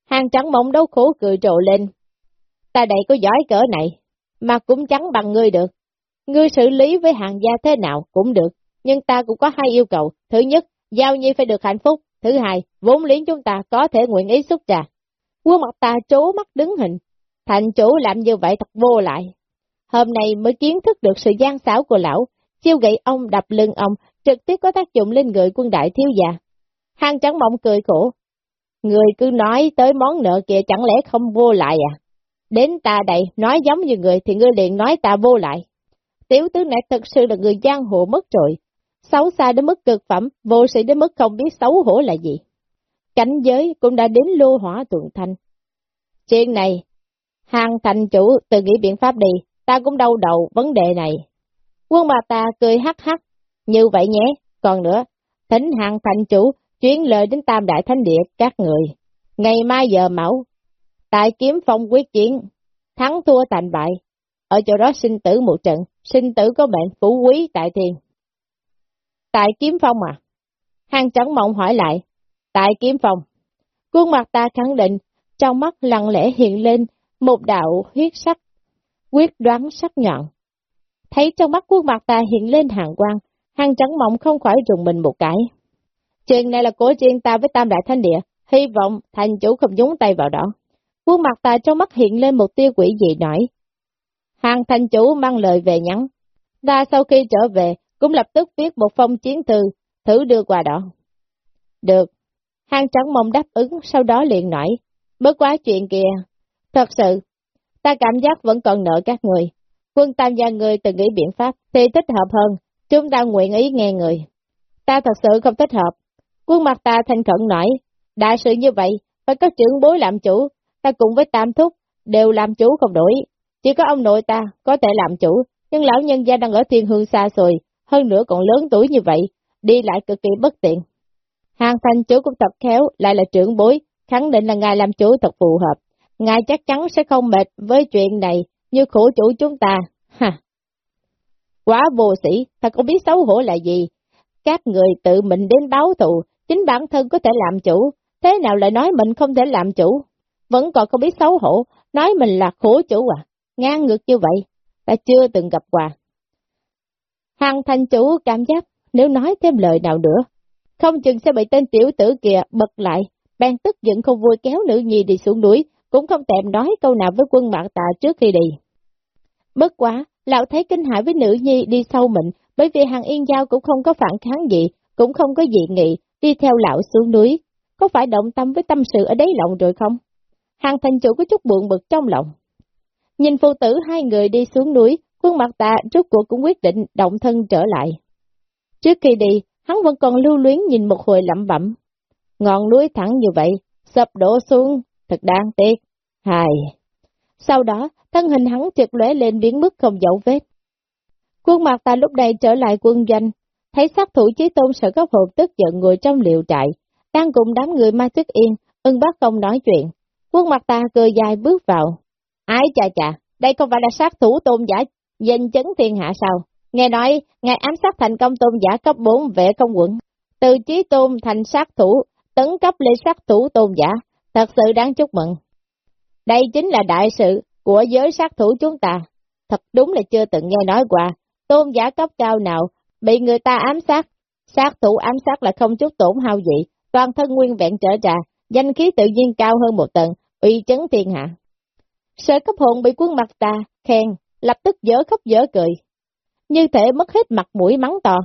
Hàng trắng mộng đấu khổ cười trộ lên. Ta đây có giỏi cỡ này, mà cũng chẳng bằng ngươi được. Ngươi xử lý với hàng gia thế nào cũng được, nhưng ta cũng có hai yêu cầu. Thứ nhất, giao nhi phải được hạnh phúc. Thứ hai, vốn liếng chúng ta có thể nguyện ý xuất trà. Quân mặt ta trố mắt đứng hình. Thành chủ làm như vậy thật vô lại. Hôm nay mới kiến thức được sự gian xảo của lão, chiêu gậy ông đập lưng ông, trực tiếp có tác dụng lên người quân đại thiếu già. Hàng trắng mộng cười khổ. Người cứ nói tới món nợ kia chẳng lẽ không vô lại à? Đến ta đây, nói giống như người thì ngươi liền nói ta vô lại. Tiểu tứ này thật sự là người giang hồ mất rồi. Xấu xa đến mức cực phẩm, vô sĩ đến mức không biết xấu hổ là gì. Cảnh giới cũng đã đến lô hỏa tuần thanh. Chuyện này, hàng thành chủ tự nghĩ biện pháp đi, ta cũng đau đầu vấn đề này. Quân bà ta cười hắc hắc, như vậy nhé, còn nữa, thỉnh hàng thành chủ chuyến lời đến Tam Đại Thánh Địa các người. Ngày mai giờ mẫu, tại kiếm phong quyết chiến, thắng thua thành bại, ở chỗ đó sinh tử một trận, sinh tử có mệnh phú quý tại thiên. Tại kiếm phong à? Hàng trắng mộng hỏi lại, tại kiếm phong. Khuôn mặt ta khẳng định, trong mắt lặng lẽ hiện lên một đạo huyết sắc, quyết đoán sắc nhọn. Thấy trong mắt khuôn mặt ta hiện lên hàng quang, hàng trắng mộng không khỏi rùng mình một cái. Chuyện này là của riêng ta với Tam Đại Thanh Địa, hy vọng thành chủ không nhúng tay vào đó. Khuôn mặt ta trong mắt hiện lên một tia quỷ dị nổi. Hàng thành chủ mang lời về nhắn. Ta sau khi trở về, cũng lập tức viết một phong chiến thư, thử đưa qua đó. Được. Hàng trắng mong đáp ứng, sau đó liền nói. mới quá chuyện kìa. Thật sự, ta cảm giác vẫn còn nợ các người. Quân tam gia người từng nghĩ biện pháp, thì thích hợp hơn. Chúng ta nguyện ý nghe người. Ta thật sự không thích hợp. Quân mặt ta thanh khẩn nói. Đại sự như vậy, phải có trưởng bối làm chủ. Ta cùng với tam thúc, đều làm chủ không đổi. Chỉ có ông nội ta có thể làm chủ, nhưng lão nhân gia đang ở thiên hương xa xôi, hơn nữa còn lớn tuổi như vậy, đi lại cực kỳ bất tiện. Hàng thanh chủ cũng thật khéo, lại là trưởng bối, khẳng định là ngài làm chủ thật phù hợp. Ngài chắc chắn sẽ không mệt với chuyện này như khổ chủ chúng ta. Ha! Quá vô sĩ, ta không biết xấu hổ là gì. Các người tự mình đến báo thù, chính bản thân có thể làm chủ, thế nào lại nói mình không thể làm chủ? Vẫn còn không biết xấu hổ, nói mình là khổ chủ à? Ngang ngược như vậy, ta chưa từng gặp qua. Hàng thành chủ cảm giác nếu nói thêm lời nào nữa, không chừng sẽ bị tên tiểu tử kia bật lại, bèn tức giận không vui kéo nữ nhi đi xuống núi, cũng không tèm nói câu nào với quân mạng tạ trước khi đi. Bất quá, lão thấy kinh hãi với nữ nhi đi sau mình, bởi vì hàng yên giao cũng không có phản kháng gì, cũng không có dị nghị, đi theo lão xuống núi. Có phải động tâm với tâm sự ở đấy lòng rồi không? Hàng thành chủ có chút buồn bực trong lòng. Nhìn phụ tử hai người đi xuống núi, khuôn mặt ta rốt cuộc cũng quyết định động thân trở lại. Trước khi đi, hắn vẫn còn lưu luyến nhìn một hồi lẩm bẩm. Ngọn núi thẳng như vậy, sập đổ xuống, thật đáng tiếc. Hài. Sau đó, thân hình hắn trượt lóe lên biến mất không dấu vết. Quân mặt ta lúc này trở lại quân doanh, thấy sát thủ chí tôn sợ cấp hộp tức giận ngồi trong liệu trại, đang cùng đám người ma tức yên, ưng bác công nói chuyện. Quân mặt ta cười dài bước vào. Ái chà chà, đây không phải là sát thủ tôn giả danh chấn thiên hạ sao? Nghe nói, ngài ám sát thành công tôn giả cấp 4 vệ công quận. từ trí tôn thành sát thủ, tấn cấp lên sát thủ tôn giả, thật sự đáng chúc mừng. Đây chính là đại sự của giới sát thủ chúng ta, thật đúng là chưa từng nghe nói qua, tôn giả cấp cao nào bị người ta ám sát, sát thủ ám sát là không chút tổn hao gì, toàn thân nguyên vẹn trở ra, danh khí tự nhiên cao hơn một tầng, uy chấn thiên hạ. Sở cấp hồn bị quân mặt ta, khen, lập tức dở khóc dở cười. Như thể mất hết mặt mũi mắng to.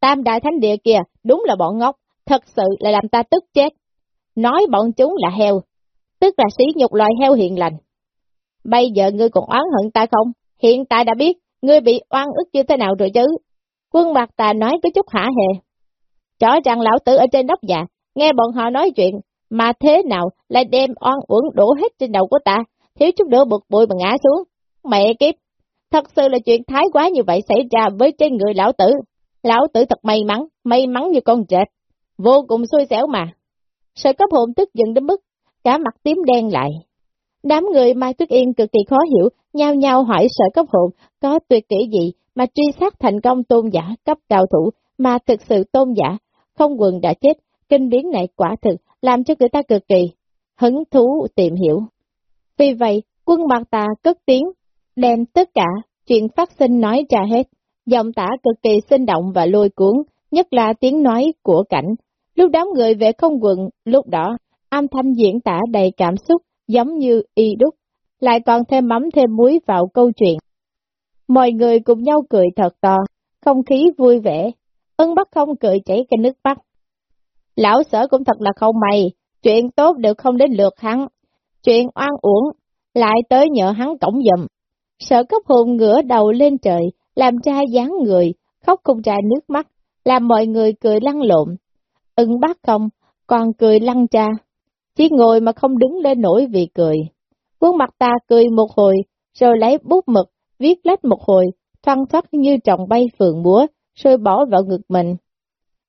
Tam đại thánh địa kia, đúng là bọn ngốc, thật sự là làm ta tức chết. Nói bọn chúng là heo, tức là sĩ nhục loài heo hiện lành. Bây giờ ngươi còn oán hận ta không? Hiện tại đã biết, ngươi bị oan ức như thế nào rồi chứ? Quân mặt ta nói có chút hả hề. Chó rằng lão tử ở trên nóc nhà, nghe bọn họ nói chuyện, mà thế nào lại đem oan uổng đổ hết trên đầu của ta, thiếu chút nữa bực bội mà ngã xuống. Mẹ kiếp, thật sự là chuyện thái quá như vậy xảy ra với trên người lão tử. Lão tử thật may mắn, may mắn như con trệt, vô cùng xui xẻo mà. Sợi cấp hồn tức giận đến mức, cả mặt tím đen lại. Đám người Mai Tuyết Yên cực kỳ khó hiểu, nhao nhao hỏi sở cấp hồn có tuyệt kỹ gì mà truy sát thành công tôn giả cấp cao thủ mà thực sự tôn giả, không quần đã chết, kinh biến này quả thực làm cho người ta cực kỳ hứng thú tìm hiểu. Vì vậy, quân mặt tà cất tiếng, đem tất cả chuyện phát sinh nói ra hết, giọng tả cực kỳ sinh động và lôi cuốn, nhất là tiếng nói của cảnh. Lúc đám người về không quần, lúc đó, âm thanh diễn tả đầy cảm xúc, giống như y đúc, lại còn thêm mắm thêm muối vào câu chuyện. Mọi người cùng nhau cười thật to, không khí vui vẻ, ân bắt không cười chảy cái nước mắt. Lão sở cũng thật là không may, chuyện tốt đều không đến lượt hắn, chuyện oan uổng, lại tới nhờ hắn cổng dùm. Sở cấp hồn ngửa đầu lên trời, làm ra dáng người, khóc không ra nước mắt, làm mọi người cười lăn lộn. Ưng bác không, còn cười lăn cha, chỉ ngồi mà không đứng lên nổi vì cười. Quân mặt ta cười một hồi, rồi lấy bút mực, viết lách một hồi, thoăn thoát như trọng bay phượng búa, rồi bỏ vào ngực mình.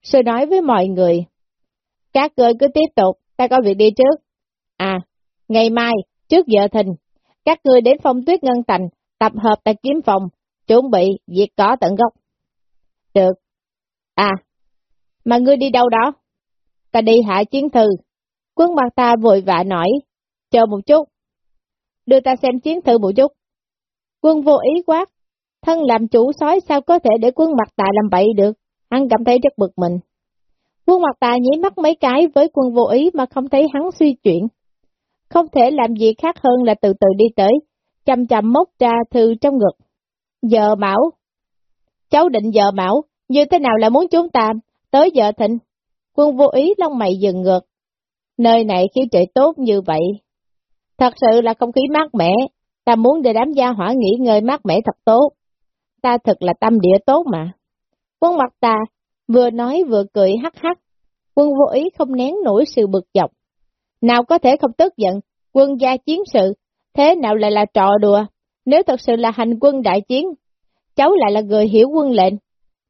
Rồi nói với mọi người, các người cứ tiếp tục, ta có việc đi trước. À, ngày mai, trước giờ thình, các người đến phong tuyết ngân thành, tập hợp tại kiếm phòng, chuẩn bị diệt cỏ tận gốc. Được. À, mà ngươi đi đâu đó? Ta đi hạ chiến thư. Quân mặt ta vội vã nói, chờ một chút. Đưa ta xem chiến thư một chút. Quân vô ý quát, thân làm chủ sói sao có thể để quân mặt ta làm bậy được, hắn cảm thấy rất bực mình. Quân mặt Tà nhí mắt mấy cái với quân vô ý mà không thấy hắn suy chuyển. Không thể làm gì khác hơn là từ từ đi tới, chậm chậm móc ra thư trong ngực. Giờ mão. Cháu định giờ mão, như thế nào là muốn chúng ta, tới giờ thịnh. Quân vô ý lông mày dừng ngược. Nơi này khí trời tốt như vậy. Thật sự là không khí mát mẻ, ta muốn để đám gia hỏa nghỉ ngơi mát mẻ thật tốt. Ta thật là tâm địa tốt mà. Quân mặt ta vừa nói vừa cười hắc hắc. Quân vô ý không nén nổi sự bực dọc. Nào có thể không tức giận, quân gia chiến sự, thế nào lại là trò đùa? Nếu thật sự là hành quân đại chiến, cháu lại là người hiểu quân lệnh,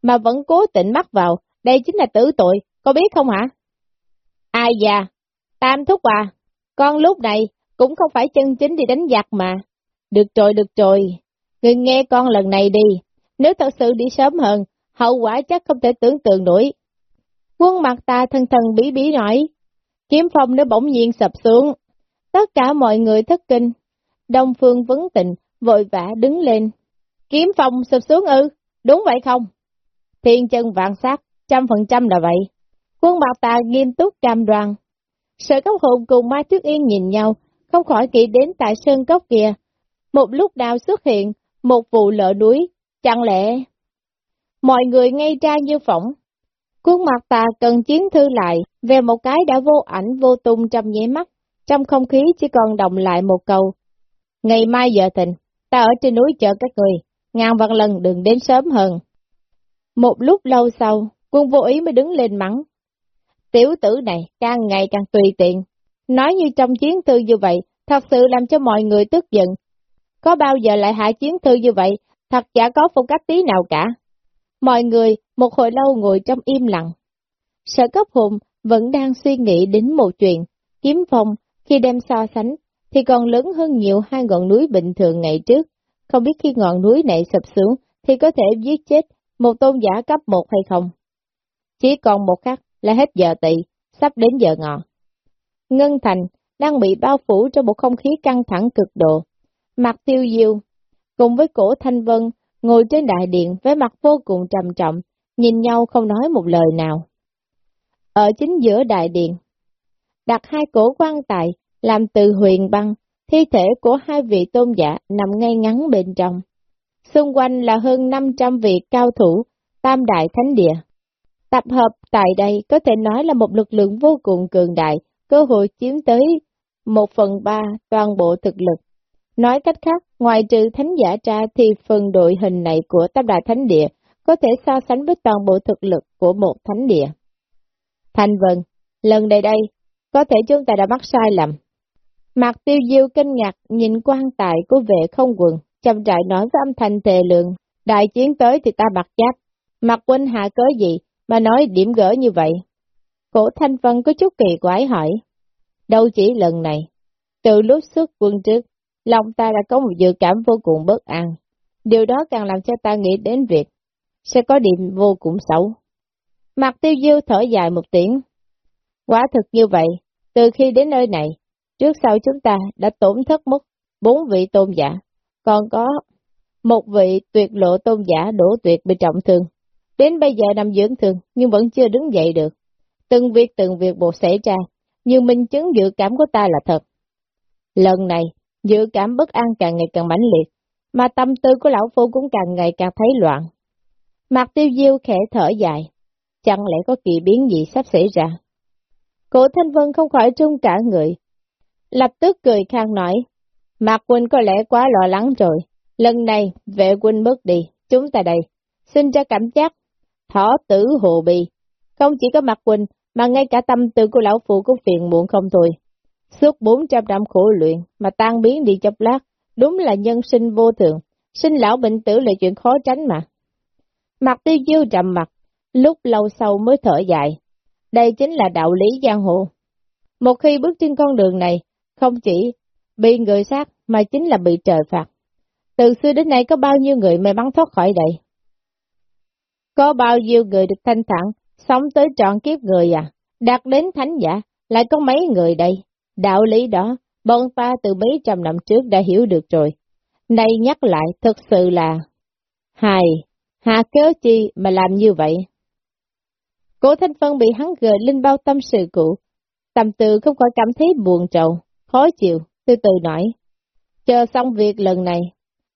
mà vẫn cố tình mắc vào, đây chính là tử tội, có biết không hả? Ai già, tam thúc à, con lúc này cũng không phải chân chính đi đánh giặc mà. Được rồi, được rồi, người nghe con lần này đi, nếu thật sự đi sớm hơn, hậu quả chắc không thể tưởng tượng nổi. Quân mặt ta thân thần bí bí nói, kiếm phong nó bỗng nhiên sập xuống. Tất cả mọi người thất kinh. Đông phương vấn tịnh, vội vã đứng lên. Kiếm phong sập xuống ư, đúng vậy không? Thiên chân vạn sát, trăm phần trăm là vậy. Quân mặt ta nghiêm túc cam đoan. Sở cốc hồn cùng Mai Tuyết Yên nhìn nhau, không khỏi nghĩ đến tại sơn cốc kia. Một lúc nào xuất hiện, một vụ lỡ núi, chẳng lẽ... Mọi người ngay ra như phỏng, Khuôn mặt tà cần chiến thư lại, về một cái đã vô ảnh vô tung trong nháy mắt, trong không khí chỉ còn đồng lại một câu. Ngày mai giờ thịnh, ta ở trên núi chờ các người, ngàn vạn lần đừng đến sớm hơn. Một lúc lâu sau, quân vô ý mới đứng lên mắng. Tiểu tử này càng ngày càng tùy tiện, nói như trong chiến thư như vậy, thật sự làm cho mọi người tức giận. Có bao giờ lại hạ chiến thư như vậy, thật chả có phong cách tí nào cả. Mọi người một hồi lâu ngồi trong im lặng. Sở cấp hùng vẫn đang suy nghĩ đến một chuyện, kiếm phong khi đem so sánh thì còn lớn hơn nhiều hai ngọn núi bình thường ngày trước. Không biết khi ngọn núi này sập xuống thì có thể giết chết một tôn giả cấp một hay không. Chỉ còn một khắc là hết giờ tị, sắp đến giờ ngọ. Ngân Thành đang bị bao phủ trong một không khí căng thẳng cực độ. Mặt tiêu diêu, cùng với cổ Thanh Vân, ngồi trên đại điện với mặt vô cùng trầm trọng, nhìn nhau không nói một lời nào. Ở chính giữa đại điện, đặt hai cổ quan tài, làm từ huyền băng, thi thể của hai vị tôn giả nằm ngay ngắn bên trong. Xung quanh là hơn 500 vị cao thủ, tam đại thánh địa. Tập hợp tại đây có thể nói là một lực lượng vô cùng cường đại, cơ hội chiếm tới một phần ba toàn bộ thực lực. Nói cách khác, ngoài trừ thánh giả tra thì phần đội hình này của tam đại thánh địa có thể so sánh với toàn bộ thực lực của một thánh địa. Thành vân, lần này đây, có thể chúng ta đã mắc sai lầm. Mặt tiêu diêu kinh ngạc nhìn quan tài của vệ không quần, chăm trại nói với âm thanh tề lượng, đại chiến tới thì ta mặc giáp, mặt quân hạ cớ gì mà nói điểm gỡ như vậy. Cổ thanh vân có chút kỳ quái hỏi, đâu chỉ lần này, từ lúc xuất quân trước, lòng ta đã có một dự cảm vô cùng bất an, điều đó càng làm cho ta nghĩ đến việc sẽ có điểm vô cùng xấu. Mặt tiêu diêu thở dài một tiếng, quả thực như vậy, từ khi đến nơi này, trước sau chúng ta đã tổn thất mất bốn vị tôn giả, còn có một vị tuyệt lộ tôn giả đổ tuyệt bị trọng thương. Đến bây giờ nằm dưỡng thương nhưng vẫn chưa đứng dậy được. Từng việc từng việc bộ xảy ra, nhưng minh chứng dự cảm của ta là thật. Lần này, dự cảm bất an càng ngày càng mãnh liệt, mà tâm tư của lão phu cũng càng ngày càng thấy loạn. Mặt tiêu diêu khẽ thở dài, chẳng lẽ có kỳ biến gì sắp xảy ra? Cổ Thanh Vân không khỏi trung cả người, lập tức cười khang nói, Mạc Quỳnh có lẽ quá lo lắng rồi, lần này vệ Quỳnh mất đi, chúng ta đây, xin cho cảm giác thỏ tử hồ bì, không chỉ có Mạc Quỳnh mà ngay cả tâm tư của lão phụ cũng phiền muộn không thôi. Suốt 400 năm khổ luyện mà tan biến đi chốc lát, đúng là nhân sinh vô thường, sinh lão bệnh tử là chuyện khó tránh mà. Mặt tiêu diêu trầm mặt, lúc lâu sau mới thở dài. Đây chính là đạo lý giang hồ. Một khi bước trên con đường này, không chỉ bị người sát mà chính là bị trời phạt. Từ xưa đến nay có bao nhiêu người may mắn thoát khỏi đây? Có bao nhiêu người được thanh thản, sống tới trọn kiếp người à? Đạt đến thánh giả, lại có mấy người đây? Đạo lý đó, bọn ta từ mấy trăm năm trước đã hiểu được rồi. Nay nhắc lại, thật sự là... Hài, hà kéo chi mà làm như vậy? Cổ thanh phân bị hắn gợi linh bao tâm sự cũ, tầm tư không khỏi cảm thấy buồn trầu, khó chịu, từ từ nói. Chờ xong việc lần này,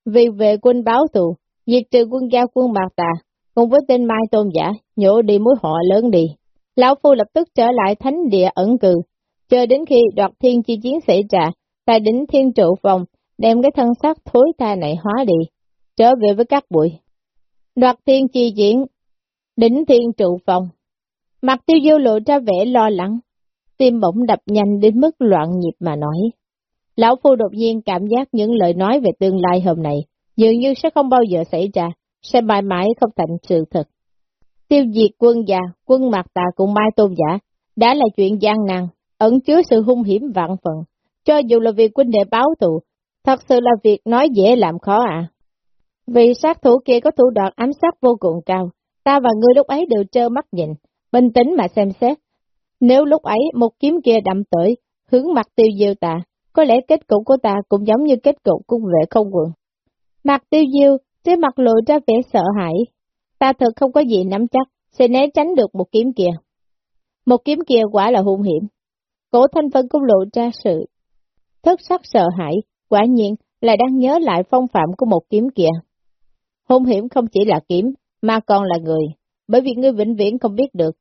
vì về quân báo thù, diệt trừ quân giao quân Mạc Tà, cùng với tên Mai Tôn Giả, nhổ đi mối họ lớn đi. Lão Phu lập tức trở lại thánh địa ẩn cư, chờ đến khi đoạt thiên chi chiến xảy ra, tại đỉnh thiên trụ phòng, đem cái thân xác thối ta này hóa đi, trở về với các bụi. Đoạt thiên chi chiến, đỉnh thiên trụ phòng. Mặt tiêu diêu lộ ra vẻ lo lắng, tim bỗng đập nhanh đến mức loạn nhịp mà nói. Lão Phu đột nhiên cảm giác những lời nói về tương lai hôm nay, dường như sẽ không bao giờ xảy ra, sẽ mãi mãi không thành sự thật. Tiêu diệt quân già, quân mạc tà cùng Mai Tôn Giả, đã là chuyện gian nan, ẩn chứa sự hung hiểm vạn phần. Cho dù là việc quân đệ báo thù, thật sự là việc nói dễ làm khó à. Vì sát thủ kia có thủ đoạn ám sát vô cùng cao, ta và ngươi lúc ấy đều trơ mắt nhìn, bình tĩnh mà xem xét. Nếu lúc ấy một kiếm kia đậm tới, hướng mặt tiêu diêu ta, có lẽ kết cục của ta cũng giống như kết cục cung vệ không quần. Mặt tiêu diêu, trên mặt lộ ra vẻ sợ hãi. Ta thật không có gì nắm chắc, sẽ né tránh được một kiếm kia. Một kiếm kia quả là hung hiểm. Cổ thanh vân cũng lộ ra sự thất sắc sợ hãi, quả nhiên là đang nhớ lại phong phạm của một kiếm kia. Hung hiểm không chỉ là kiếm, mà còn là người, bởi vì ngươi vĩnh viễn không biết được.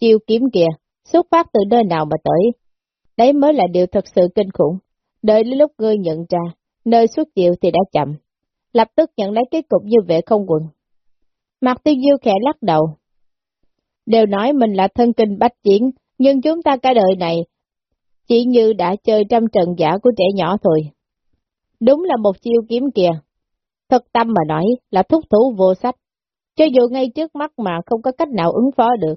Chiêu kiếm kia, xuất phát từ nơi nào mà tới. Đấy mới là điều thật sự kinh khủng. Đợi đến lúc ngươi nhận ra, nơi xuất chiều thì đã chậm. Lập tức nhận lấy kết cục như vệ không quần. Mặt tiêu diêu khẽ lắc đầu. Đều nói mình là thân kinh bách chiến, nhưng chúng ta cả đời này chỉ như đã chơi trăm trận giả của trẻ nhỏ thôi. Đúng là một chiêu kiếm kìa. Thật tâm mà nói là thúc thủ vô sách. Cho dù ngay trước mắt mà không có cách nào ứng phó được.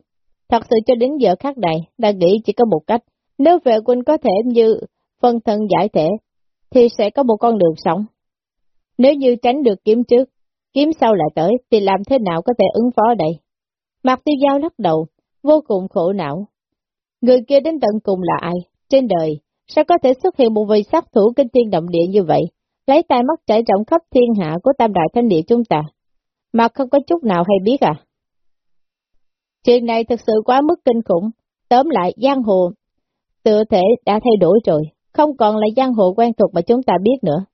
Thật sự cho đến giờ khác này, đã nghĩ chỉ có một cách. Nếu vệ quân có thể như phân thân giải thể, thì sẽ có một con đường sống. Nếu như tránh được kiếm trước, kiếm sau lại tới, thì làm thế nào có thể ứng phó đây? Mạc Tiêu Giao lắc đầu, vô cùng khổ não. Người kia đến tận cùng là ai? Trên đời, sao có thể xuất hiện một vị sát thủ kinh thiên động địa như vậy, lấy tay mắt trải rộng khắp thiên hạ của tam đại thanh địa chúng ta, mà không có chút nào hay biết à? Chuyện này thực sự quá mức kinh khủng, tóm lại giang hồ, tựa thể đã thay đổi rồi, không còn là giang hồ quen thuộc mà chúng ta biết nữa.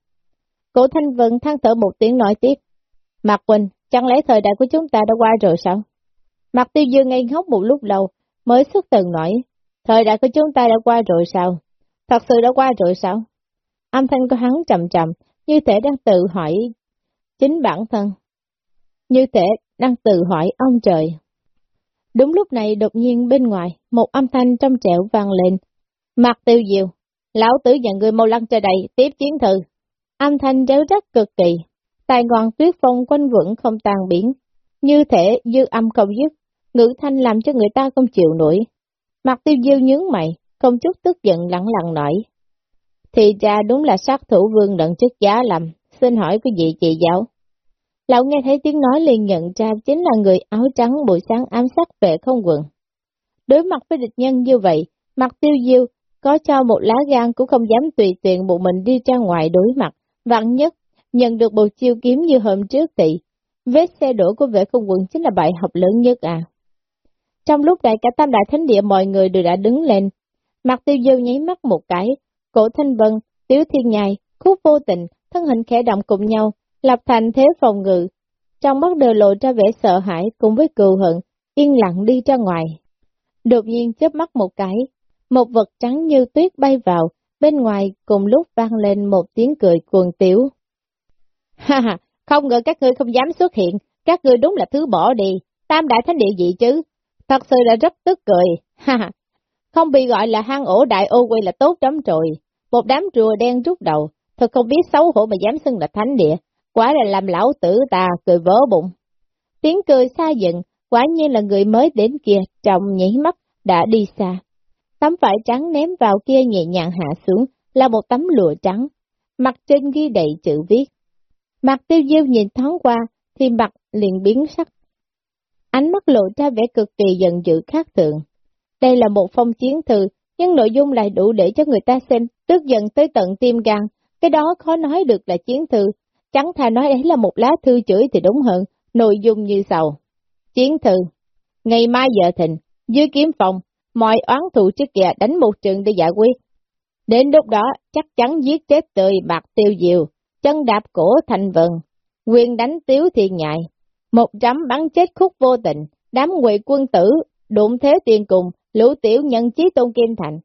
Cổ Thanh Vân than thở một tiếng nói tiếp. Mạc Quỳnh, chẳng lẽ thời đại của chúng ta đã qua rồi sao? Mạc Tiêu Dương ngây ngốc một lúc lâu, mới xuất từng nói, thời đại của chúng ta đã qua rồi sao? Thật sự đã qua rồi sao? Âm thanh của hắn trầm trầm, như thể đang tự hỏi chính bản thân. Như thể đang tự hỏi ông trời. Đúng lúc này đột nhiên bên ngoài, một âm thanh trong trẻo vang lên. mặt Tiêu Diệu, lão tử và người mau lăn trời đầy, tiếp chiến thư. Âm thanh réo rắt cực kỳ, tài ngọn tuyết phong quanh vững không tàn biển, như thể dư âm không dứt, ngữ thanh làm cho người ta không chịu nổi. Mặt tiêu diêu nhướng mày, không chút tức giận lặng lặng nói. Thì ra đúng là sát thủ vương đận chức giá lầm, xin hỏi quý vị chị giáo? Lão nghe thấy tiếng nói liền nhận ra chính là người áo trắng buổi sáng ám sát vệ không quần. Đối mặt với địch nhân như vậy, mặt tiêu diêu có cho một lá gan cũng không dám tùy tiện bộ mình đi ra ngoài đối mặt, vạn nhất, nhận được bộ chiêu kiếm như hôm trước thì, vết xe đổ của vệ không quần chính là bài học lớn nhất à. Trong lúc đại cả tam đại thánh địa mọi người đều đã đứng lên, mặt tiêu dâu nháy mắt một cái, cổ thanh vân, tiếu thiên nhai, khúc vô tình, thân hình khẽ động cùng nhau, lập thành thế phòng ngự. Trong mắt đều lộ ra vẻ sợ hãi cùng với cừu hận, yên lặng đi ra ngoài. Đột nhiên chớp mắt một cái, một vật trắng như tuyết bay vào, bên ngoài cùng lúc vang lên một tiếng cười cuồng tiếu. Ha ha, không ngờ các ngươi không dám xuất hiện, các ngươi đúng là thứ bỏ đi, tam đại thánh địa gì chứ, thật sự là rất tức cười, ha ha, không bị gọi là hang ổ đại ô quy là tốt lắm rồi, một đám rùa đen rút đầu, thật không biết xấu hổ mà dám xưng là thánh địa, quả là làm lão tử ta cười vỡ bụng. Tiếng cười xa dần, quả nhiên là người mới đến kia, trong nhảy mắt, đã đi xa. Tấm vải trắng ném vào kia nhẹ nhàng hạ xuống, là một tấm lụa trắng, mặt trên ghi đầy chữ viết. Mặt tiêu diêu nhìn thoáng qua, thì mặt liền biến sắc. Ánh mắt lộ ra vẻ cực kỳ giận dữ khác thường. Đây là một phong chiến thư, nhưng nội dung lại đủ để cho người ta xem, tức giận tới tận tim gan. Cái đó khó nói được là chiến thư, chẳng thà nói đấy là một lá thư chửi thì đúng hơn, nội dung như sau. Chiến thư, ngày mai giờ thịnh, dưới kiếm phòng, mọi oán thù trước kia đánh một trận để giải quyết. Đến lúc đó, chắc chắn giết chết tươi bạc tiêu diều, chân đạp cổ thành vần, quyền đánh tiếu thiên nhại, một trắm bắn chết khúc vô tình, đám ngụy quân tử, đụng thế tiền cùng, lũ tiểu nhân chí tôn kim thành.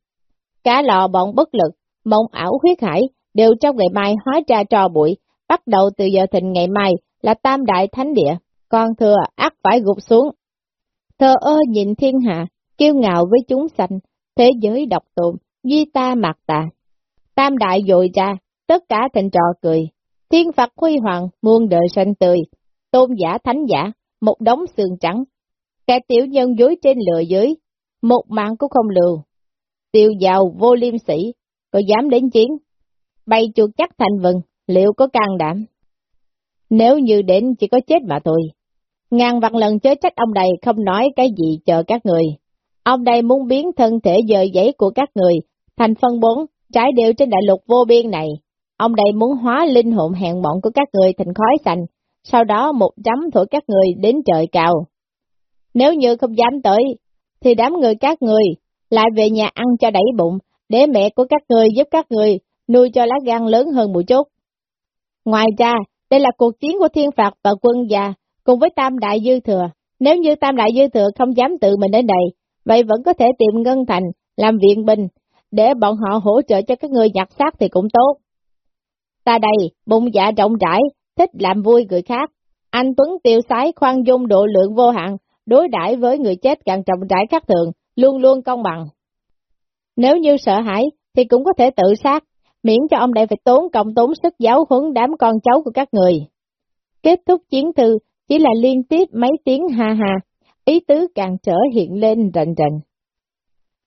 Cả lò bọn bất lực, mộng ảo huyết hải, đều trong ngày mai hóa ra trò bụi, bắt đầu từ giờ thịnh ngày mai là tam đại thánh địa, con thừa ác phải gục xuống. Thờ ơ nhìn thiên hạ, kiêu ngạo với chúng sanh, thế giới độc tồn, duy ta mặc tà. Tam đại dội ra, tất cả thành trò cười. Thiên Phật huy hoàng, muôn đời sanh tươi, tôn giả thánh giả, một đống xương trắng. Kẻ tiểu nhân dối trên lừa dưới, một mạng cũng không lừa. Tiêu giàu vô liêm sĩ, có dám đến chiến. Bay chuột chắc thành vừng, liệu có can đảm? Nếu như đến chỉ có chết mà thôi. Ngàn vạn lần chớ trách ông đây không nói cái gì chờ các người. Ông đây muốn biến thân thể dời giấy của các người thành phân bốn, trái đều trên đại lục vô biên này. Ông đây muốn hóa linh hồn hẹn mọn của các người thành khói xanh, sau đó một chấm thổi các người đến trời cao. Nếu như không dám tới, thì đám người các người lại về nhà ăn cho đẩy bụng, để mẹ của các người giúp các người nuôi cho lá gan lớn hơn một chút. Ngoài ra, đây là cuộc chiến của thiên phạt và quân già, cùng với tam đại dư thừa. Nếu như tam đại dư thừa không dám tự mình đến đây, vậy vẫn có thể tìm Ngân Thành, làm viện binh, để bọn họ hỗ trợ cho các người nhặt xác thì cũng tốt. Ta đây, bụng dạ rộng rãi, thích làm vui người khác. Anh Tuấn tiêu sái khoan dung độ lượng vô hạn, đối đãi với người chết càng trọng trải khác thường, luôn luôn công bằng. Nếu như sợ hãi, thì cũng có thể tự sát, miễn cho ông đại phải tốn công tốn sức giáo huấn đám con cháu của các người. Kết thúc chiến thư chỉ là liên tiếp mấy tiếng ha ha, ý tứ càng trở hiện lên rành rành.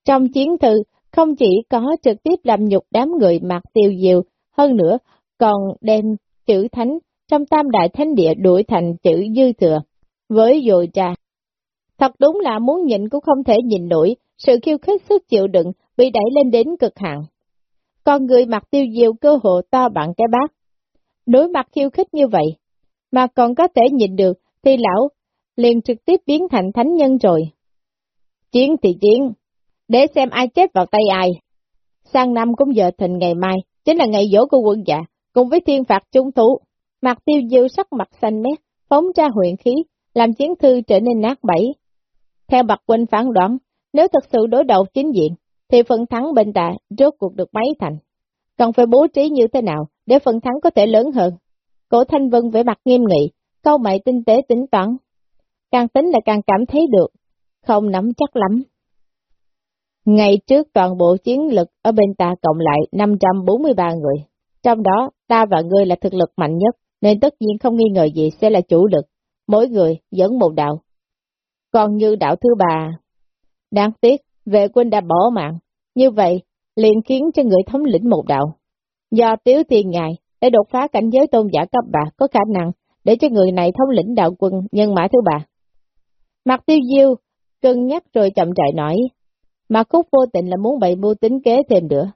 Trong chiến thư, không chỉ có trực tiếp làm nhục đám người mặc tiêu diệu, hơn nữa còn đem chữ thánh trong tam đại thánh địa đuổi thành chữ dư thừa, với dồi trà. Thật đúng là muốn nhịn cũng không thể nhìn nổi, sự khiêu khích sức chịu đựng bị đẩy lên đến cực hạn. Con người mặc tiêu diêu cơ hộ to bằng cái bát. Đối mặt khiêu khích như vậy, mà còn có thể nhìn được, thì lão liền trực tiếp biến thành thánh nhân rồi. Chiến thì chiến, để xem ai chết vào tay ai. Sang năm cũng giờ thịnh ngày mai, chính là ngày dỗ của quân dạ, cùng với thiên phạt trung thú Mặt tiêu diêu sắc mặt xanh mét, phóng ra huyện khí, làm chiến thư trở nên nát bẫy. Theo bạc quân phán đoán, nếu thật sự đối đầu chính diện, thì phần thắng bên ta rốt cuộc được mấy thành. Cần phải bố trí như thế nào để phần thắng có thể lớn hơn? Cổ Thanh Vân vẻ mặt nghiêm nghị, câu mày tinh tế tính toán. Càng tính là càng cảm thấy được, không nắm chắc lắm. Ngày trước toàn bộ chiến lực ở bên ta cộng lại 543 người. Trong đó, ta và ngươi là thực lực mạnh nhất, nên tất nhiên không nghi ngờ gì sẽ là chủ lực. Mỗi người dẫn một đạo. Còn như đạo thứ ba, đáng tiếc, vệ quân đã bỏ mạng. Như vậy, liền khiến cho người thống lĩnh một đạo. Do tiếu tiền ngài để đột phá cảnh giới tôn giả cấp bạc có khả năng để cho người này thống lĩnh đạo quân nhân mã thứ ba. Mặt tiêu diêu, cân nhắc rồi chậm rãi nói, mà khúc vô tình là muốn bày mưu tính kế thêm nữa.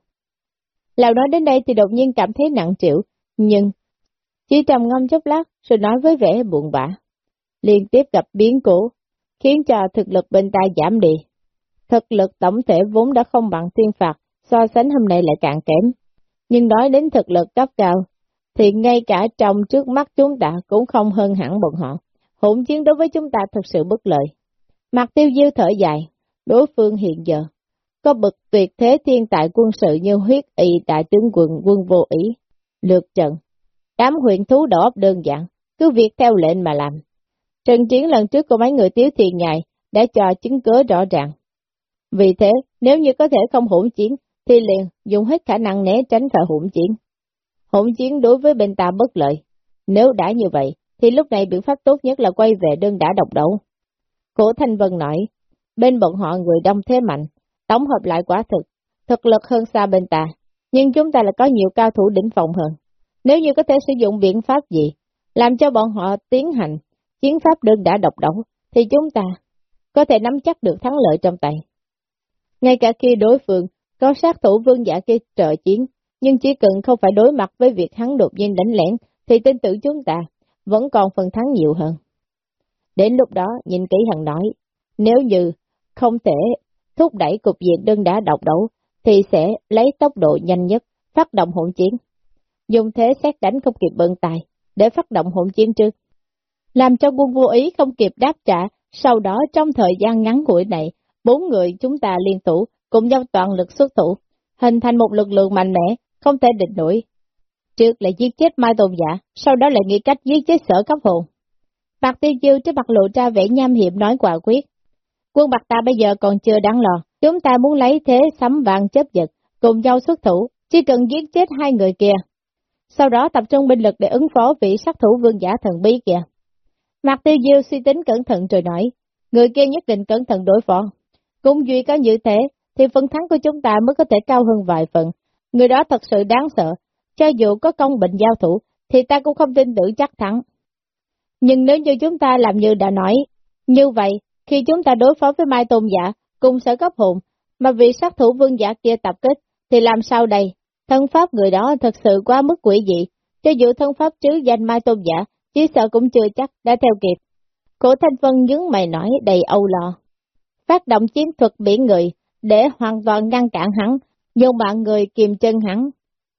Lào nói đến đây thì đột nhiên cảm thấy nặng chịu, nhưng chỉ trầm ngâm chốc lát rồi nói với vẻ buồn bã. Liên tiếp gặp biến cố, khiến cho thực lực bên ta giảm đi. Thực lực tổng thể vốn đã không bằng thiên phạt, so sánh hôm nay lại càng kém. Nhưng nói đến thực lực cấp cao, thì ngay cả trong trước mắt chúng ta cũng không hơn hẳn bọn họ. Hỗn chiến đối với chúng ta thật sự bất lợi. Mặt tiêu diêu thở dài, đối phương hiện giờ, có bực tuyệt thế thiên tại quân sự như huyết y đại tướng quân quân vô ý, lược trận. Đám huyện thú đỏ đơn giản, cứ việc theo lệnh mà làm. Trận chiến lần trước của mấy người tiếu thiền nhài đã cho chứng cứ rõ ràng. Vì thế, nếu như có thể không hỗn chiến, thì liền dùng hết khả năng né tránh khỏi hỗn chiến. Hỗn chiến đối với bên ta bất lợi. Nếu đã như vậy, thì lúc này biện pháp tốt nhất là quay về đơn đã độc đấu. Cổ Thanh Vân nói, bên bọn họ người đông thế mạnh, tổng hợp lại quả thực, thực lực hơn xa bên ta, nhưng chúng ta là có nhiều cao thủ đỉnh phòng hơn. Nếu như có thể sử dụng biện pháp gì, làm cho bọn họ tiến hành chiến pháp đơn đã độc đấu, thì chúng ta có thể nắm chắc được thắng lợi trong tay. Ngay cả khi đối phương có sát thủ vương giả kia trợ chiến, nhưng chỉ cần không phải đối mặt với việc hắn đột nhiên đánh lẻn, thì tin tưởng chúng ta vẫn còn phần thắng nhiều hơn. Đến lúc đó, nhìn kỹ hằng nói, nếu như không thể thúc đẩy cục diện đơn đá độc đấu, thì sẽ lấy tốc độ nhanh nhất, phát động hỗn chiến. Dùng thế xét đánh không kịp bận tài, để phát động hỗn chiến trước. Làm cho quân vô ý không kịp đáp trả, sau đó trong thời gian ngắn ngủi này, bốn người chúng ta liên thủ, cùng nhau toàn lực xuất thủ, hình thành một lực lượng mạnh mẽ, không thể địch nổi. Trước là giết chết Mai Tôn Giả, sau đó lại nghĩ cách giết chết sở cấp hồn. Bạc Tiêu Diêu trên mặt lộ ra vẻ nham hiểm nói quả quyết. Quân bạc ta bây giờ còn chưa đáng lo, chúng ta muốn lấy thế sắm vàng chấp giật, cùng nhau xuất thủ, chỉ cần giết chết hai người kia. Sau đó tập trung binh lực để ứng phó vị sát thủ vương giả thần bí kìa. Mạc Tiêu Diêu suy tính cẩn thận rồi nói, người kia nhất định cẩn thận đối phó. Cũng duy có như thế, thì phần thắng của chúng ta mới có thể cao hơn vài phần. Người đó thật sự đáng sợ, cho dù có công bệnh giao thủ, thì ta cũng không tin tưởng chắc thắng. Nhưng nếu như chúng ta làm như đã nói, như vậy, khi chúng ta đối phó với Mai Tôn Giả, cùng sở cấp hồn, mà vị sát thủ vương giả kia tập kích, thì làm sao đây? Thân pháp người đó thật sự quá mức quỷ dị, cho dù thân pháp chứ danh Mai Tôn Giả, chứ sợ cũng chưa chắc đã theo kịp. Cổ Thanh Vân nhướng mày nói đầy âu lo. Phát động chiến thuật biển người, để hoàn toàn ngăn cản hắn, dùng mạng người kiềm chân hắn.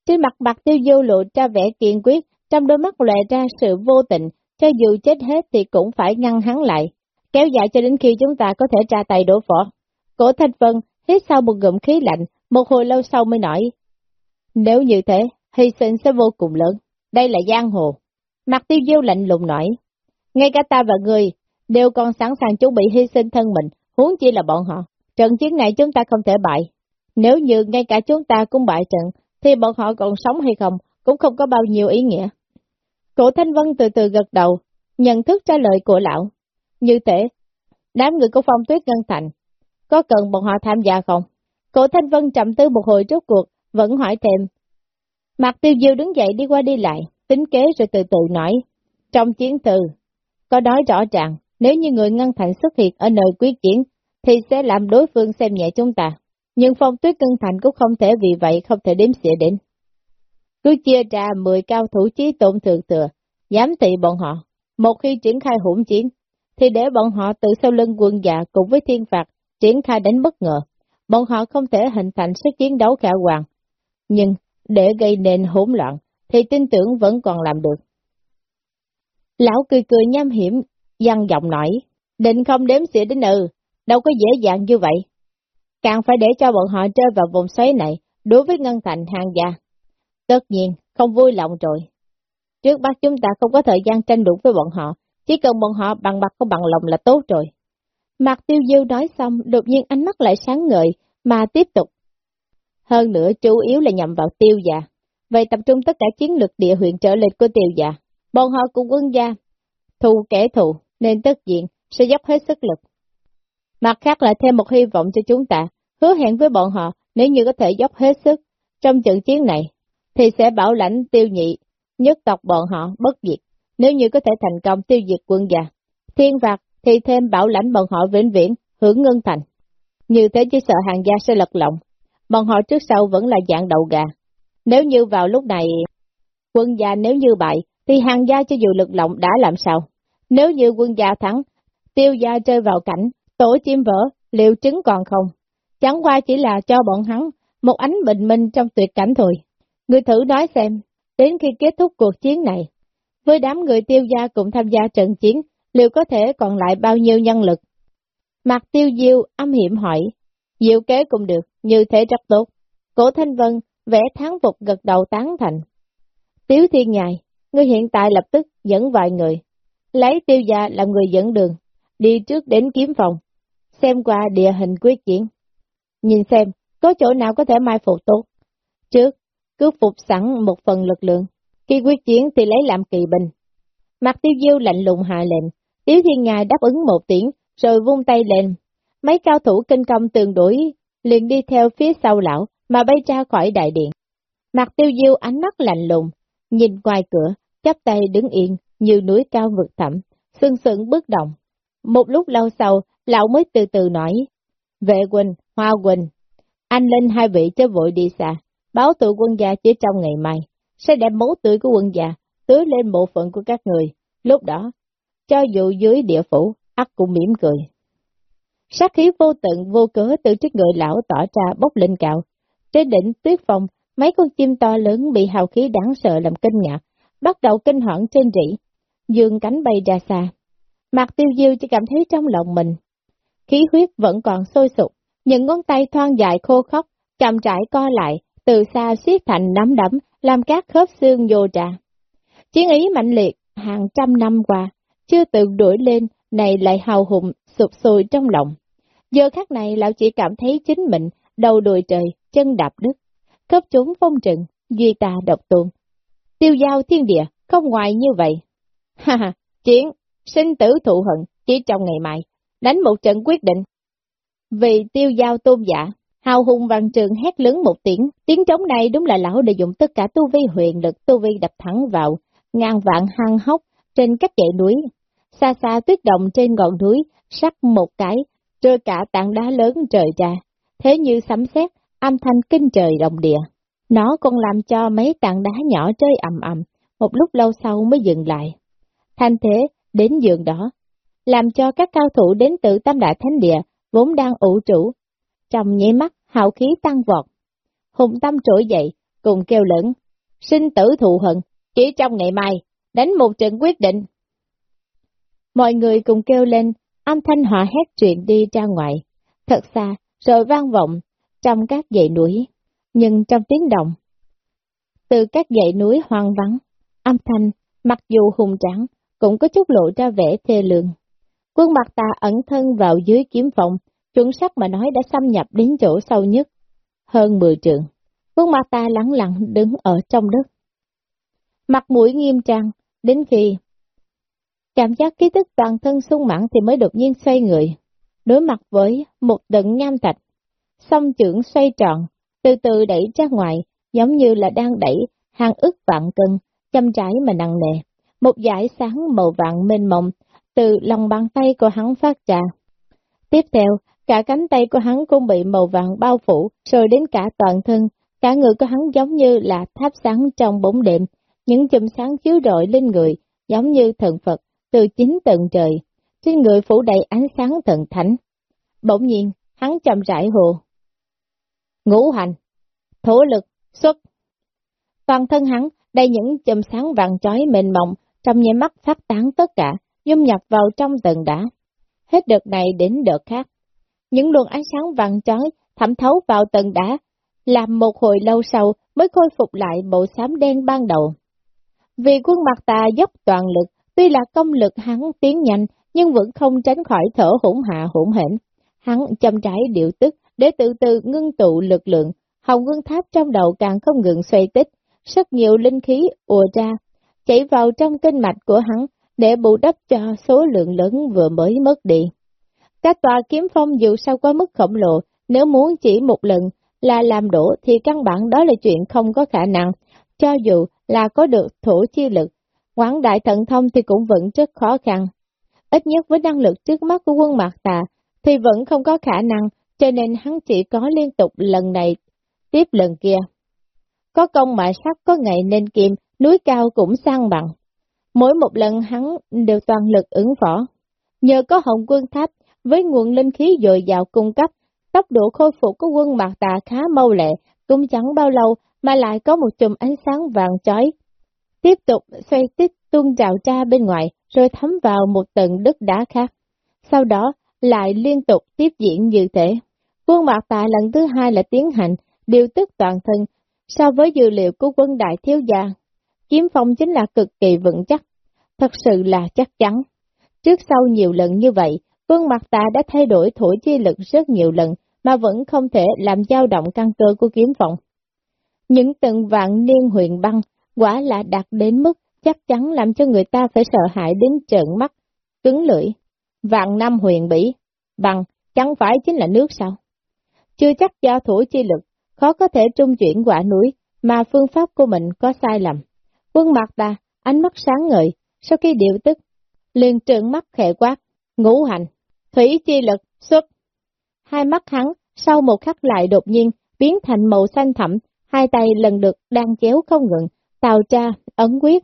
Trên mặt mặt tiêu du lộ ra vẻ kiên quyết, trong đôi mắt lệ ra sự vô tình, cho dù chết hết thì cũng phải ngăn hắn lại, kéo dài cho đến khi chúng ta có thể tra tay đổ phỏ. Cổ Thanh Vân hít sau một ngụm khí lạnh, một hồi lâu sau mới nói, nếu như thế, hy sinh sẽ vô cùng lớn, đây là giang hồ. Mặt tiêu diêu lạnh lùng nói, ngay cả ta và người đều còn sẵn sàng chuẩn bị hy sinh thân mình, huống chi là bọn họ. Trận chiến này chúng ta không thể bại. Nếu như ngay cả chúng ta cũng bại trận, thì bọn họ còn sống hay không, cũng không có bao nhiêu ý nghĩa. Cổ Thanh Vân từ từ gật đầu, nhận thức trả lời của lão. Như thế, đám người của phong tuyết ngân thành, có cần bọn họ tham gia không? Cổ Thanh Vân chậm tư một hồi trước cuộc, vẫn hỏi thêm. Mạc Tiêu Diêu đứng dậy đi qua đi lại, tính kế rồi từ từ nói. Trong chiến từ, có nói rõ ràng, nếu như người ngân thành xuất hiện ở nơi quyết chiến, thì sẽ làm đối phương xem nhẹ chúng ta. Nhưng phong tuyết cân thành cũng không thể vì vậy không thể đếm xỉa đến. Cứ chia ra 10 cao thủ trí tôn thượng thừa, dám thị bọn họ. Một khi triển khai hỗn chiến, thì để bọn họ từ sau lưng quân dạ cùng với thiên phạt triển khai đánh bất ngờ. Bọn họ không thể hình thành sức chiến đấu khả hoàng. Nhưng, để gây nên hỗn loạn, thì tin tưởng vẫn còn làm được. Lão cười cười nham hiểm, dằn giọng nói, định không đếm xỉa đến ừ, đâu có dễ dàng như vậy. Càng phải để cho bọn họ rơi vào vùng xoáy này, đối với ngân thành hàng gia. Tất nhiên, không vui lòng rồi. Trước mắt chúng ta không có thời gian tranh đụng với bọn họ, chỉ cần bọn họ bằng mặt không bằng lòng là tốt rồi. Mặt tiêu diêu nói xong, đột nhiên ánh mắt lại sáng ngời, mà tiếp tục. Hơn nữa, chủ yếu là nhằm vào tiêu già. Vậy tập trung tất cả chiến lược địa huyện trở lên của tiêu già. Bọn họ cùng quân gia, thù kẻ thù, nên tất diện sẽ dốc hết sức lực. Mặt khác là thêm một hy vọng cho chúng ta, hứa hẹn với bọn họ nếu như có thể dốc hết sức trong trận chiến này, thì sẽ bảo lãnh tiêu nhị, nhất tộc bọn họ bất diệt. Nếu như có thể thành công tiêu diệt quân gia, thiên phạt thì thêm bảo lãnh bọn họ vĩnh viễn hưởng ngân thành. Như thế chỉ sợ hàng gia sẽ lật lọng, bọn họ trước sau vẫn là dạng đầu gà. Nếu như vào lúc này, quân gia nếu như bại, thì hàng gia cho dù lực lộng đã làm sao? Nếu như quân gia thắng, tiêu gia chơi vào cảnh, tổ chim vỡ, liệu trứng còn không? Chẳng qua chỉ là cho bọn hắn một ánh bình minh trong tuyệt cảnh thôi. Người thử nói xem, đến khi kết thúc cuộc chiến này, với đám người tiêu gia cùng tham gia trận chiến, liệu có thể còn lại bao nhiêu nhân lực? Mặt tiêu diêu âm hiểm hỏi, diệu kế cũng được, như thế rất tốt. Cổ Thanh Vân vẽ tháng phục gật đầu tán thành. Tiếu Thiên Nhài, ngươi hiện tại lập tức dẫn vài người, lấy tiêu gia làm người dẫn đường, đi trước đến kiếm phòng, xem qua địa hình quyết chiến. Nhìn xem, có chỗ nào có thể mai phục tốt. Trước, cứ phục sẵn một phần lực lượng, khi quyết chiến thì lấy làm kỳ bình. Mặt tiêu diêu lạnh lùng hạ lệnh, Tiếu Thiên Ngài đáp ứng một tiếng, rồi vung tay lên. Mấy cao thủ kinh công tường đuổi, liền đi theo phía sau lão, mà bay ra khỏi đại điện. Mặt tiêu diêu ánh mắt lạnh lùng, nhìn ngoài cửa, chắp tay đứng yên, như núi cao vực thẳm, sưng sững bước động. Một lúc lâu sau, lão mới từ từ nói, Vệ huynh, hoa huynh, anh lên hai vị cho vội đi xa, báo tụ quân gia chỉ trong ngày mai, sẽ đem máu tươi của quân gia, tưới lên bộ phận của các người. Lúc đó, cho dù dưới địa phủ, ắt cũng mỉm cười. Sát khí vô tận vô cớ từ trước người lão tỏ ra bốc lên cạo. Trên đỉnh tuyết phòng, mấy con chim to lớn bị hào khí đáng sợ làm kinh ngạc, bắt đầu kinh hoảng trên rỉ, dương cánh bay ra xa. Mặt tiêu diêu chỉ cảm thấy trong lòng mình, khí huyết vẫn còn sôi sục, những ngón tay thon dài khô khóc, chậm trải co lại, từ xa siết thành nắm đấm, làm các khớp xương vô trà. Chiến ý mạnh liệt, hàng trăm năm qua, chưa từng đuổi lên, này lại hào hùng, sụp sôi trong lòng. Giờ khắc này lão chỉ cảm thấy chính mình, đầu đùi trời, chân đạp đất, khớp chúng phong trận, duy ta độc tôn. Tiêu giao thiên địa, không ngoài như vậy. Ha ha, chiến, sinh tử thụ hận, chỉ trong ngày mai, đánh một trận quyết định. Vì tiêu giao tôn giả, hào hùng văn trường hét lớn một tiếng, tiếng trống này đúng là lão để dùng tất cả tu vi huyền lực tu vi đập thẳng vào, ngàn vạn hang hốc trên các dãy núi. Xa xa tuyết động trên ngọn núi, sắc một cái, rơi cả tảng đá lớn trời ra, thế như sấm sét, âm thanh kinh trời động địa. Nó còn làm cho mấy tảng đá nhỏ chơi ầm ầm, một lúc lâu sau mới dừng lại. Thanh thế, đến giường đó, làm cho các cao thủ đến từ Tam Đại Thánh Địa, vốn đang ủ trụ. Trong nháy mắt, hào khí tăng vọt. Hùng tâm trỗi dậy, cùng kêu lớn, sinh tử thụ hận, chỉ trong ngày mai, đánh một trận quyết định. Mọi người cùng kêu lên, âm thanh họ hét chuyện đi ra ngoài, thật xa, rồi vang vọng trong các dãy núi, nhưng trong tiếng động. Từ các dãy núi hoang vắng, âm thanh, mặc dù hùng trắng, cũng có chút lộ ra vẻ thê lương. Quân mặt ta ẩn thân vào dưới kiếm phòng, chuẩn sắc mà nói đã xâm nhập đến chỗ sâu nhất, hơn 10 trường. Quân mặt ta lắng lặng đứng ở trong đất. Mặt mũi nghiêm trang, đến khi cảm giác ký tức toàn thân sung mãn thì mới đột nhiên xoay người, đối mặt với một đựng nham thạch. Song trưởng xoay tròn, từ từ đẩy ra ngoài, giống như là đang đẩy hàng ức vạn cân, chăm trái mà nặng nề. Một dải sáng màu vàng mênh mông từ lòng bàn tay của hắn phát ra. Tiếp theo, cả cánh tay của hắn cũng bị màu vàng bao phủ, rồi đến cả toàn thân, cả người của hắn giống như là tháp sáng trong bóng đêm, những chùm sáng chiếu rọi lên người, giống như thần Phật, từ chính tầng trời, trên người phủ đầy ánh sáng thần thánh. Bỗng nhiên, hắn chậm rãi hồ. Ngũ hành, thổ lực, xuất. Toàn thân hắn đầy những chùm sáng vàng chói mềm mộng, trong nháy mắt phát tán tất cả, dung nhập vào trong tầng đá. Hết đợt này đến đợt khác. Những luồng ánh sáng vàng chói thẩm thấu vào tầng đá, làm một hồi lâu sau mới khôi phục lại bộ xám đen ban đầu. Vì quân mặt ta dốc toàn lực, tuy là công lực hắn tiến nhanh, nhưng vẫn không tránh khỏi thở hỗn hạ hỗn hển. Hắn chậm trái điệu tức, để từ từ ngưng tụ lực lượng, hồng ngưng tháp trong đầu càng không ngừng xoay tích, rất nhiều linh khí ùa ra, chảy vào trong kinh mạch của hắn, để bù đắp cho số lượng lớn vừa mới mất đi. Các tòa kiếm phong dù sao quá mức khổng lồ, nếu muốn chỉ một lần là làm đổ thì căn bản đó là chuyện không có khả năng, cho dù là có được thổ chi lực, quán đại thận thông thì cũng vẫn rất khó khăn. Ít nhất với năng lực trước mắt của quân Mạc Tà thì vẫn không có khả năng, cho nên hắn chỉ có liên tục lần này, tiếp lần kia. Có công mà sắp có ngày nên kim, núi cao cũng sang bằng. Mỗi một lần hắn đều toàn lực ứng phó. Nhờ có hồng quân tháp với nguồn linh khí dồi dào cung cấp, tốc độ khôi phục của quân Mạc Tà khá mau lẹ, cũng chẳng bao lâu mà lại có một chùm ánh sáng vàng chói. Tiếp tục xoay tích tuôn trào ra bên ngoài, rồi thấm vào một tầng đất đá khác. Sau đó, lại liên tục tiếp diễn như thế. Quân Mạc Tà lần thứ hai là tiến hành, điều tức toàn thân, so với dữ liệu của quân đại thiếu gia. Kiếm phong chính là cực kỳ vững chắc, thật sự là chắc chắn. Trước sau nhiều lần như vậy, quân Mạc Tà đã thay đổi thổi chi lực rất nhiều lần, mà vẫn không thể làm dao động căn cơ của kiếm phong. Những tầng vạn niên huyền băng, quả là đạt đến mức chắc chắn làm cho người ta phải sợ hãi đến trợn mắt, cứng lưỡi. Vạn năm huyền bỉ, bằng, chẳng phải chính là nước sao? Chưa chắc do thủ chi lực, khó có thể trung chuyển quả núi, mà phương pháp của mình có sai lầm. Quân mặt ta, ánh mắt sáng ngời, sau khi điệu tức, liền trợn mắt khẽ quát, ngũ hành, thủy chi lực, xuất. Hai mắt hắn, sau một khắc lại đột nhiên, biến thành màu xanh thẳm, hai tay lần được đang chéo không ngừng, Tào tra, ấn quyết.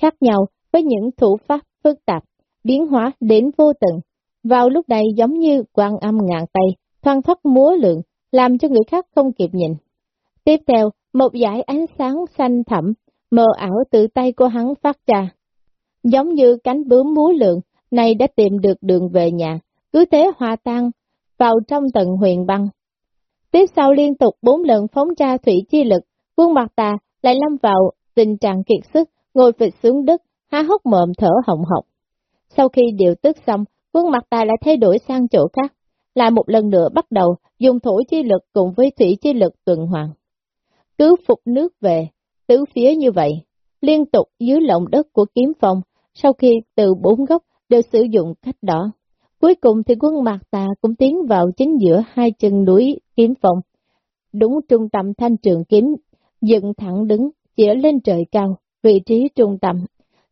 Khác nhau với những thủ pháp phức tạp, biến hóa đến vô tận. Vào lúc này giống như quan âm ngàn tay, thoang thoát múa lượng, làm cho người khác không kịp nhìn. Tiếp theo, một dải ánh sáng xanh thẳm, mờ ảo từ tay của hắn phát ra. Giống như cánh bướm múa lượng, này đã tìm được đường về nhà, cứ thế hòa tan vào trong tầng huyền băng. Tiếp sau liên tục bốn lần phóng ra thủy chi lực, quân mặt tà lại lâm vào tình trạng kiệt sức, ngồi phịch xuống đất, há hốc mồm thở hồng hộc. Sau khi điều tức xong, quân mặt ta lại thay đổi sang chỗ khác, lại một lần nữa bắt đầu dùng thổ chi lực cùng với thủy chi lực tuần hoàn. Cứ phục nước về, tứ phía như vậy, liên tục dưới lòng đất của kiếm phong, sau khi từ bốn góc đều sử dụng cách đó. Cuối cùng thì quân mặt ta cũng tiến vào chính giữa hai chân núi kiếm phong. Đúng trung tâm thanh trường kiếm, dựng thẳng đứng, chĩa lên trời cao, vị trí trung tâm.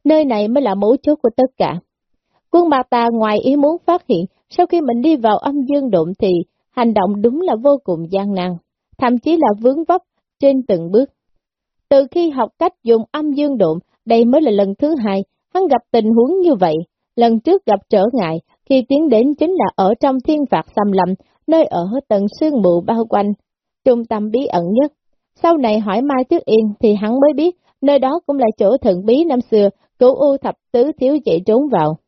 Nơi này mới là mấu chốt của tất cả. Quân Mạc Tà ngoài ý muốn phát hiện, sau khi mình đi vào âm dương độn thì hành động đúng là vô cùng gian nan, thậm chí là vướng vấp trên từng bước. Từ khi học cách dùng âm dương độn, đây mới là lần thứ hai hắn gặp tình huống như vậy. Lần trước gặp trở ngại, khi tiến đến chính là ở trong thiên phạt xâm lầm, nơi ở tầng sương mù bao quanh, trung tâm bí ẩn nhất. Sau này hỏi Mai Tuyết Yên thì hắn mới biết, nơi đó cũng là chỗ thần bí năm xưa, cửu u thập tứ thiếu chạy trốn vào.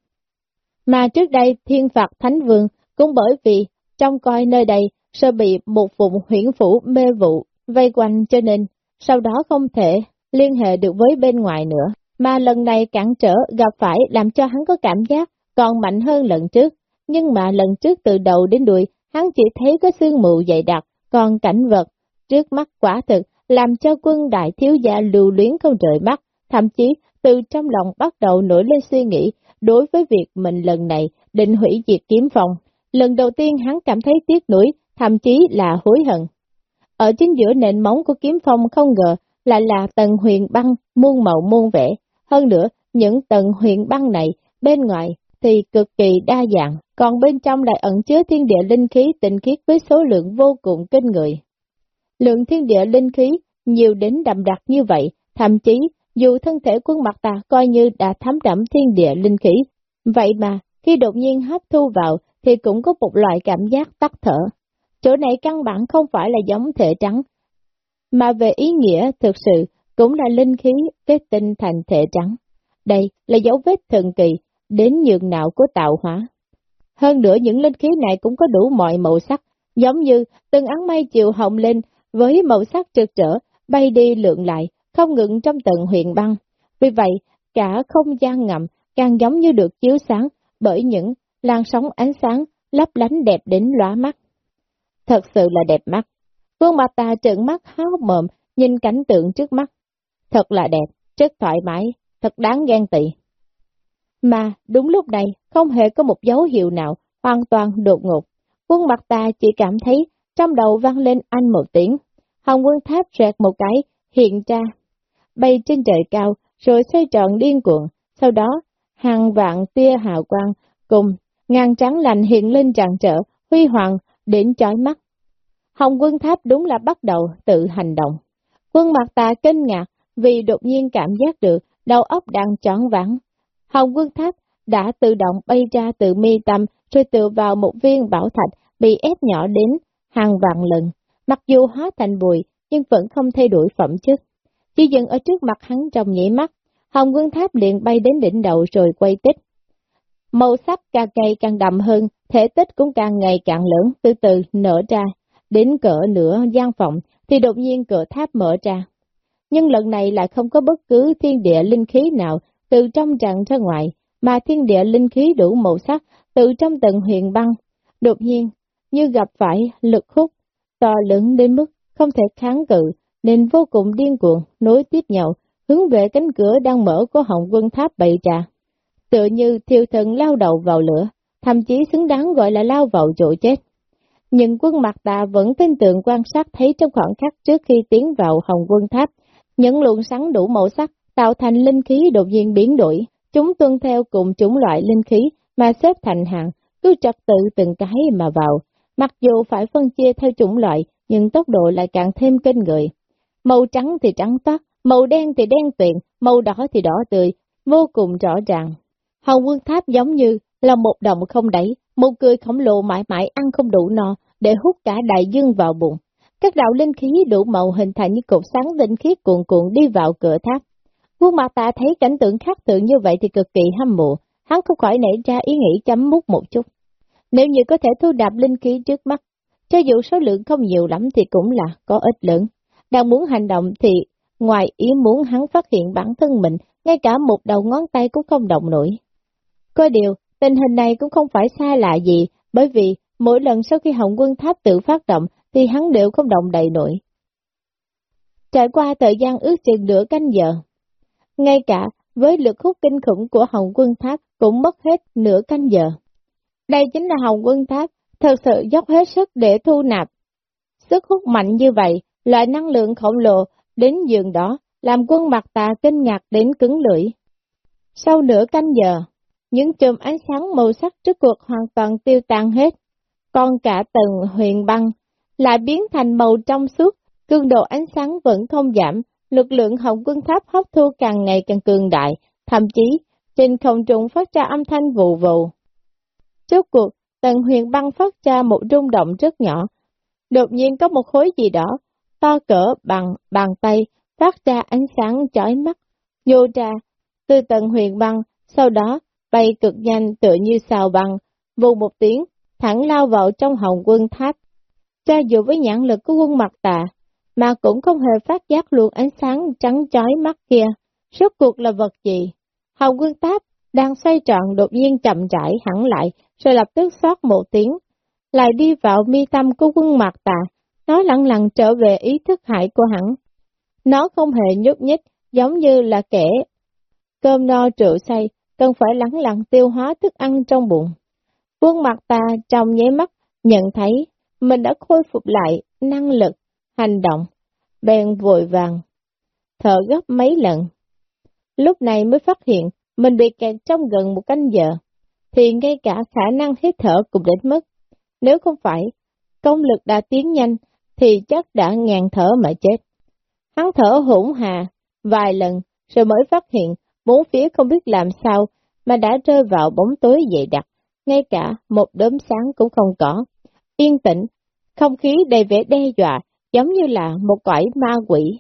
Mà trước đây thiên phạt thánh vương cũng bởi vì trong coi nơi đây sơ bị một vùng huyển phủ mê vụ vây quanh cho nên sau đó không thể liên hệ được với bên ngoài nữa. Mà lần này cản trở gặp phải làm cho hắn có cảm giác còn mạnh hơn lần trước. Nhưng mà lần trước từ đầu đến đuôi, hắn chỉ thấy có sương mù dày đặc, còn cảnh vật trước mắt quả thực làm cho quân đại thiếu gia lưu luyến không rời mắt, thậm chí từ trong lòng bắt đầu nổi lên suy nghĩ đối với việc mình lần này định hủy diệt kiếm phòng. Lần đầu tiên hắn cảm thấy tiếc nuối, thậm chí là hối hận. Ở chính giữa nền móng của kiếm phong không ngờ lại là tầng huyền băng muôn màu muôn vẻ. Hơn nữa, những tầng huyền băng này bên ngoài thì cực kỳ đa dạng, còn bên trong lại ẩn chứa thiên địa linh khí tinh khiết với số lượng vô cùng kinh người. Lượng thiên địa linh khí nhiều đến đậm đặc như vậy, thậm chí dù thân thể quân mặt ta coi như đã thấm đẫm thiên địa linh khí, vậy mà khi đột nhiên hấp thu vào thì cũng có một loại cảm giác tắt thở. Chỗ này căn bản không phải là giống thể trắng, mà về ý nghĩa thực sự cũng là linh khí kết tinh thành thể trắng. Đây là dấu vết thần kỳ đến nhường nào của tạo hóa. Hơn nữa những linh khí này cũng có đủ mọi màu sắc, giống như từng áng mây chiều hồng lên với màu sắc trực trở, bay đi lượn lại, không ngừng trong tận huyện băng. Vì vậy, cả không gian ngầm càng giống như được chiếu sáng bởi những làn sóng ánh sáng lấp lánh đẹp đến lóa mắt. Thật sự là đẹp mắt. Vương Mạc Tà trợn mắt há mồm, nhìn cảnh tượng trước mắt. Thật là đẹp, rất thoải mái, thật đáng ghen tị. Mà đúng lúc này, không hề có một dấu hiệu nào, hoàn toàn đột ngột. Quân mặt ta chỉ cảm thấy trong đầu vang lên anh một tiếng. Hồng quân tháp rẹt một cái, hiện ra, bay trên trời cao, rồi xoay tròn điên cuộn. Sau đó, hàng vạn tia hào quang cùng ngàn trắng lành hiện lên tràn trở, huy hoàng, đến chói mắt. Hồng quân tháp đúng là bắt đầu tự hành động. Quân mặt ta kinh ngạc vì đột nhiên cảm giác được đầu óc đang tròn vắng. Hồng quân tháp đã tự động bay ra từ mi tâm rồi tự vào một viên bảo thạch bị ép nhỏ đến hàng vạn lần. Mặc dù hóa thành bụi nhưng vẫn không thay đổi phẩm chất. Chỉ dừng ở trước mặt hắn trong nhảy mắt, Hồng quân tháp liền bay đến đỉnh đầu rồi quay tích. Màu sắc càng ngày càng đậm hơn, thể tích cũng càng ngày càng lớn, từ từ nở ra. Đến cỡ nửa gian phòng thì đột nhiên cửa tháp mở ra. Nhưng lần này lại không có bất cứ thiên địa linh khí nào từ trong trận ra ngoài, mà thiên địa linh khí đủ màu sắc từ trong tầng huyền băng. Đột nhiên, như gặp phải lực hút to lớn đến mức không thể kháng cự, nên vô cùng điên cuồng, nối tiếp nhau, hướng về cánh cửa đang mở của hồng quân tháp bậy trà. Tựa như thiêu thần lao đầu vào lửa, thậm chí xứng đáng gọi là lao vào chỗ chết. Nhưng quân mặt tà vẫn tin tưởng quan sát thấy trong khoảng khắc trước khi tiến vào hồng quân tháp, những luồng sáng đủ màu sắc tạo thành linh khí đột nhiên biến đổi, chúng tuân theo cùng chủng loại linh khí mà xếp thành hàng, cứ trật tự từng cái mà vào. Mặc dù phải phân chia theo chủng loại, nhưng tốc độ lại càng thêm kinh người. Màu trắng thì trắng toát, màu đen thì đen tuyền, màu đỏ thì đỏ tươi, vô cùng rõ ràng. Hồng quân tháp giống như là một đồng không đẩy, một cười khổng lồ mãi mãi ăn không đủ no để hút cả đại dương vào bụng. Các đạo linh khí đủ màu hình thành như cột sáng tinh khiết cuộn cuộn đi vào cửa tháp. Quân mặt ta thấy cảnh tượng khác tượng như vậy thì cực kỳ hâm mộ, hắn không khỏi nảy ra ý nghĩ chấm mút một chút. Nếu như có thể thu đạp linh khí trước mắt, cho dù số lượng không nhiều lắm thì cũng là có ít lớn. Đang muốn hành động thì ngoài ý muốn hắn phát hiện bản thân mình, ngay cả một đầu ngón tay cũng không động nổi. Có điều, tình hình này cũng không phải xa lạ gì, bởi vì mỗi lần sau khi Hồng Quân Tháp tự phát động thì hắn đều không động đầy nổi. Trải qua thời gian ước chừng nửa canh giờ, ngay cả với lực hút kinh khủng của Hồng Quân Tháp cũng mất hết nửa canh giờ. Đây chính là Hồng Quân Tháp, thật sự dốc hết sức để thu nạp. Sức hút mạnh như vậy, loại năng lượng khổng lồ đến giường đó, làm quân mặt tà kinh ngạc đến cứng lưỡi. Sau nửa canh giờ, những chùm ánh sáng màu sắc trước cuộc hoàn toàn tiêu tan hết, còn cả tầng huyền băng lại biến thành màu trong suốt, cường độ ánh sáng vẫn không giảm, lực lượng hồng quân tháp hấp thu càng ngày càng cường đại, thậm chí trên không trung phát ra âm thanh vù vù. Trước cuộc, tầng huyền băng phát ra một rung động rất nhỏ, đột nhiên có một khối gì đó, to cỡ bằng bàn tay, phát ra ánh sáng chói mắt, nhô ra từ tầng huyền băng, sau đó bay cực nhanh tựa như xào băng, vù một tiếng, thẳng lao vào trong hồng quân tháp. Cho dù với nhãn lực của quân mặt tà, mà cũng không hề phát giác luôn ánh sáng trắng chói mắt kia. Rốt cuộc là vật gì? Hồng quân tháp đang xoay tròn đột nhiên chậm rãi hẳn lại, rồi lập tức xót một tiếng, lại đi vào mi tâm của quân mặt tà, nó lặng lặng trở về ý thức hại của hắn. Nó không hề nhúc nhích, giống như là kẻ cơm no rượu say, cần phải lắng lặng tiêu hóa thức ăn trong bụng. Quân mặt ta trong nháy mắt nhận thấy mình đã khôi phục lại năng lực, hành động, bèn vội vàng, thở gấp mấy lần. Lúc này mới phát hiện mình bị kẹt trong gần một canh giờ thì ngay cả khả năng hít thở cũng đến mất. Nếu không phải, công lực đã tiến nhanh, thì chắc đã ngàn thở mà chết. Hắn thở hỗn hà, vài lần, rồi mới phát hiện, bốn phía không biết làm sao, mà đã rơi vào bóng tối dày đặc, ngay cả một đốm sáng cũng không có. Yên tĩnh, không khí đầy vẻ đe dọa, giống như là một cõi ma quỷ.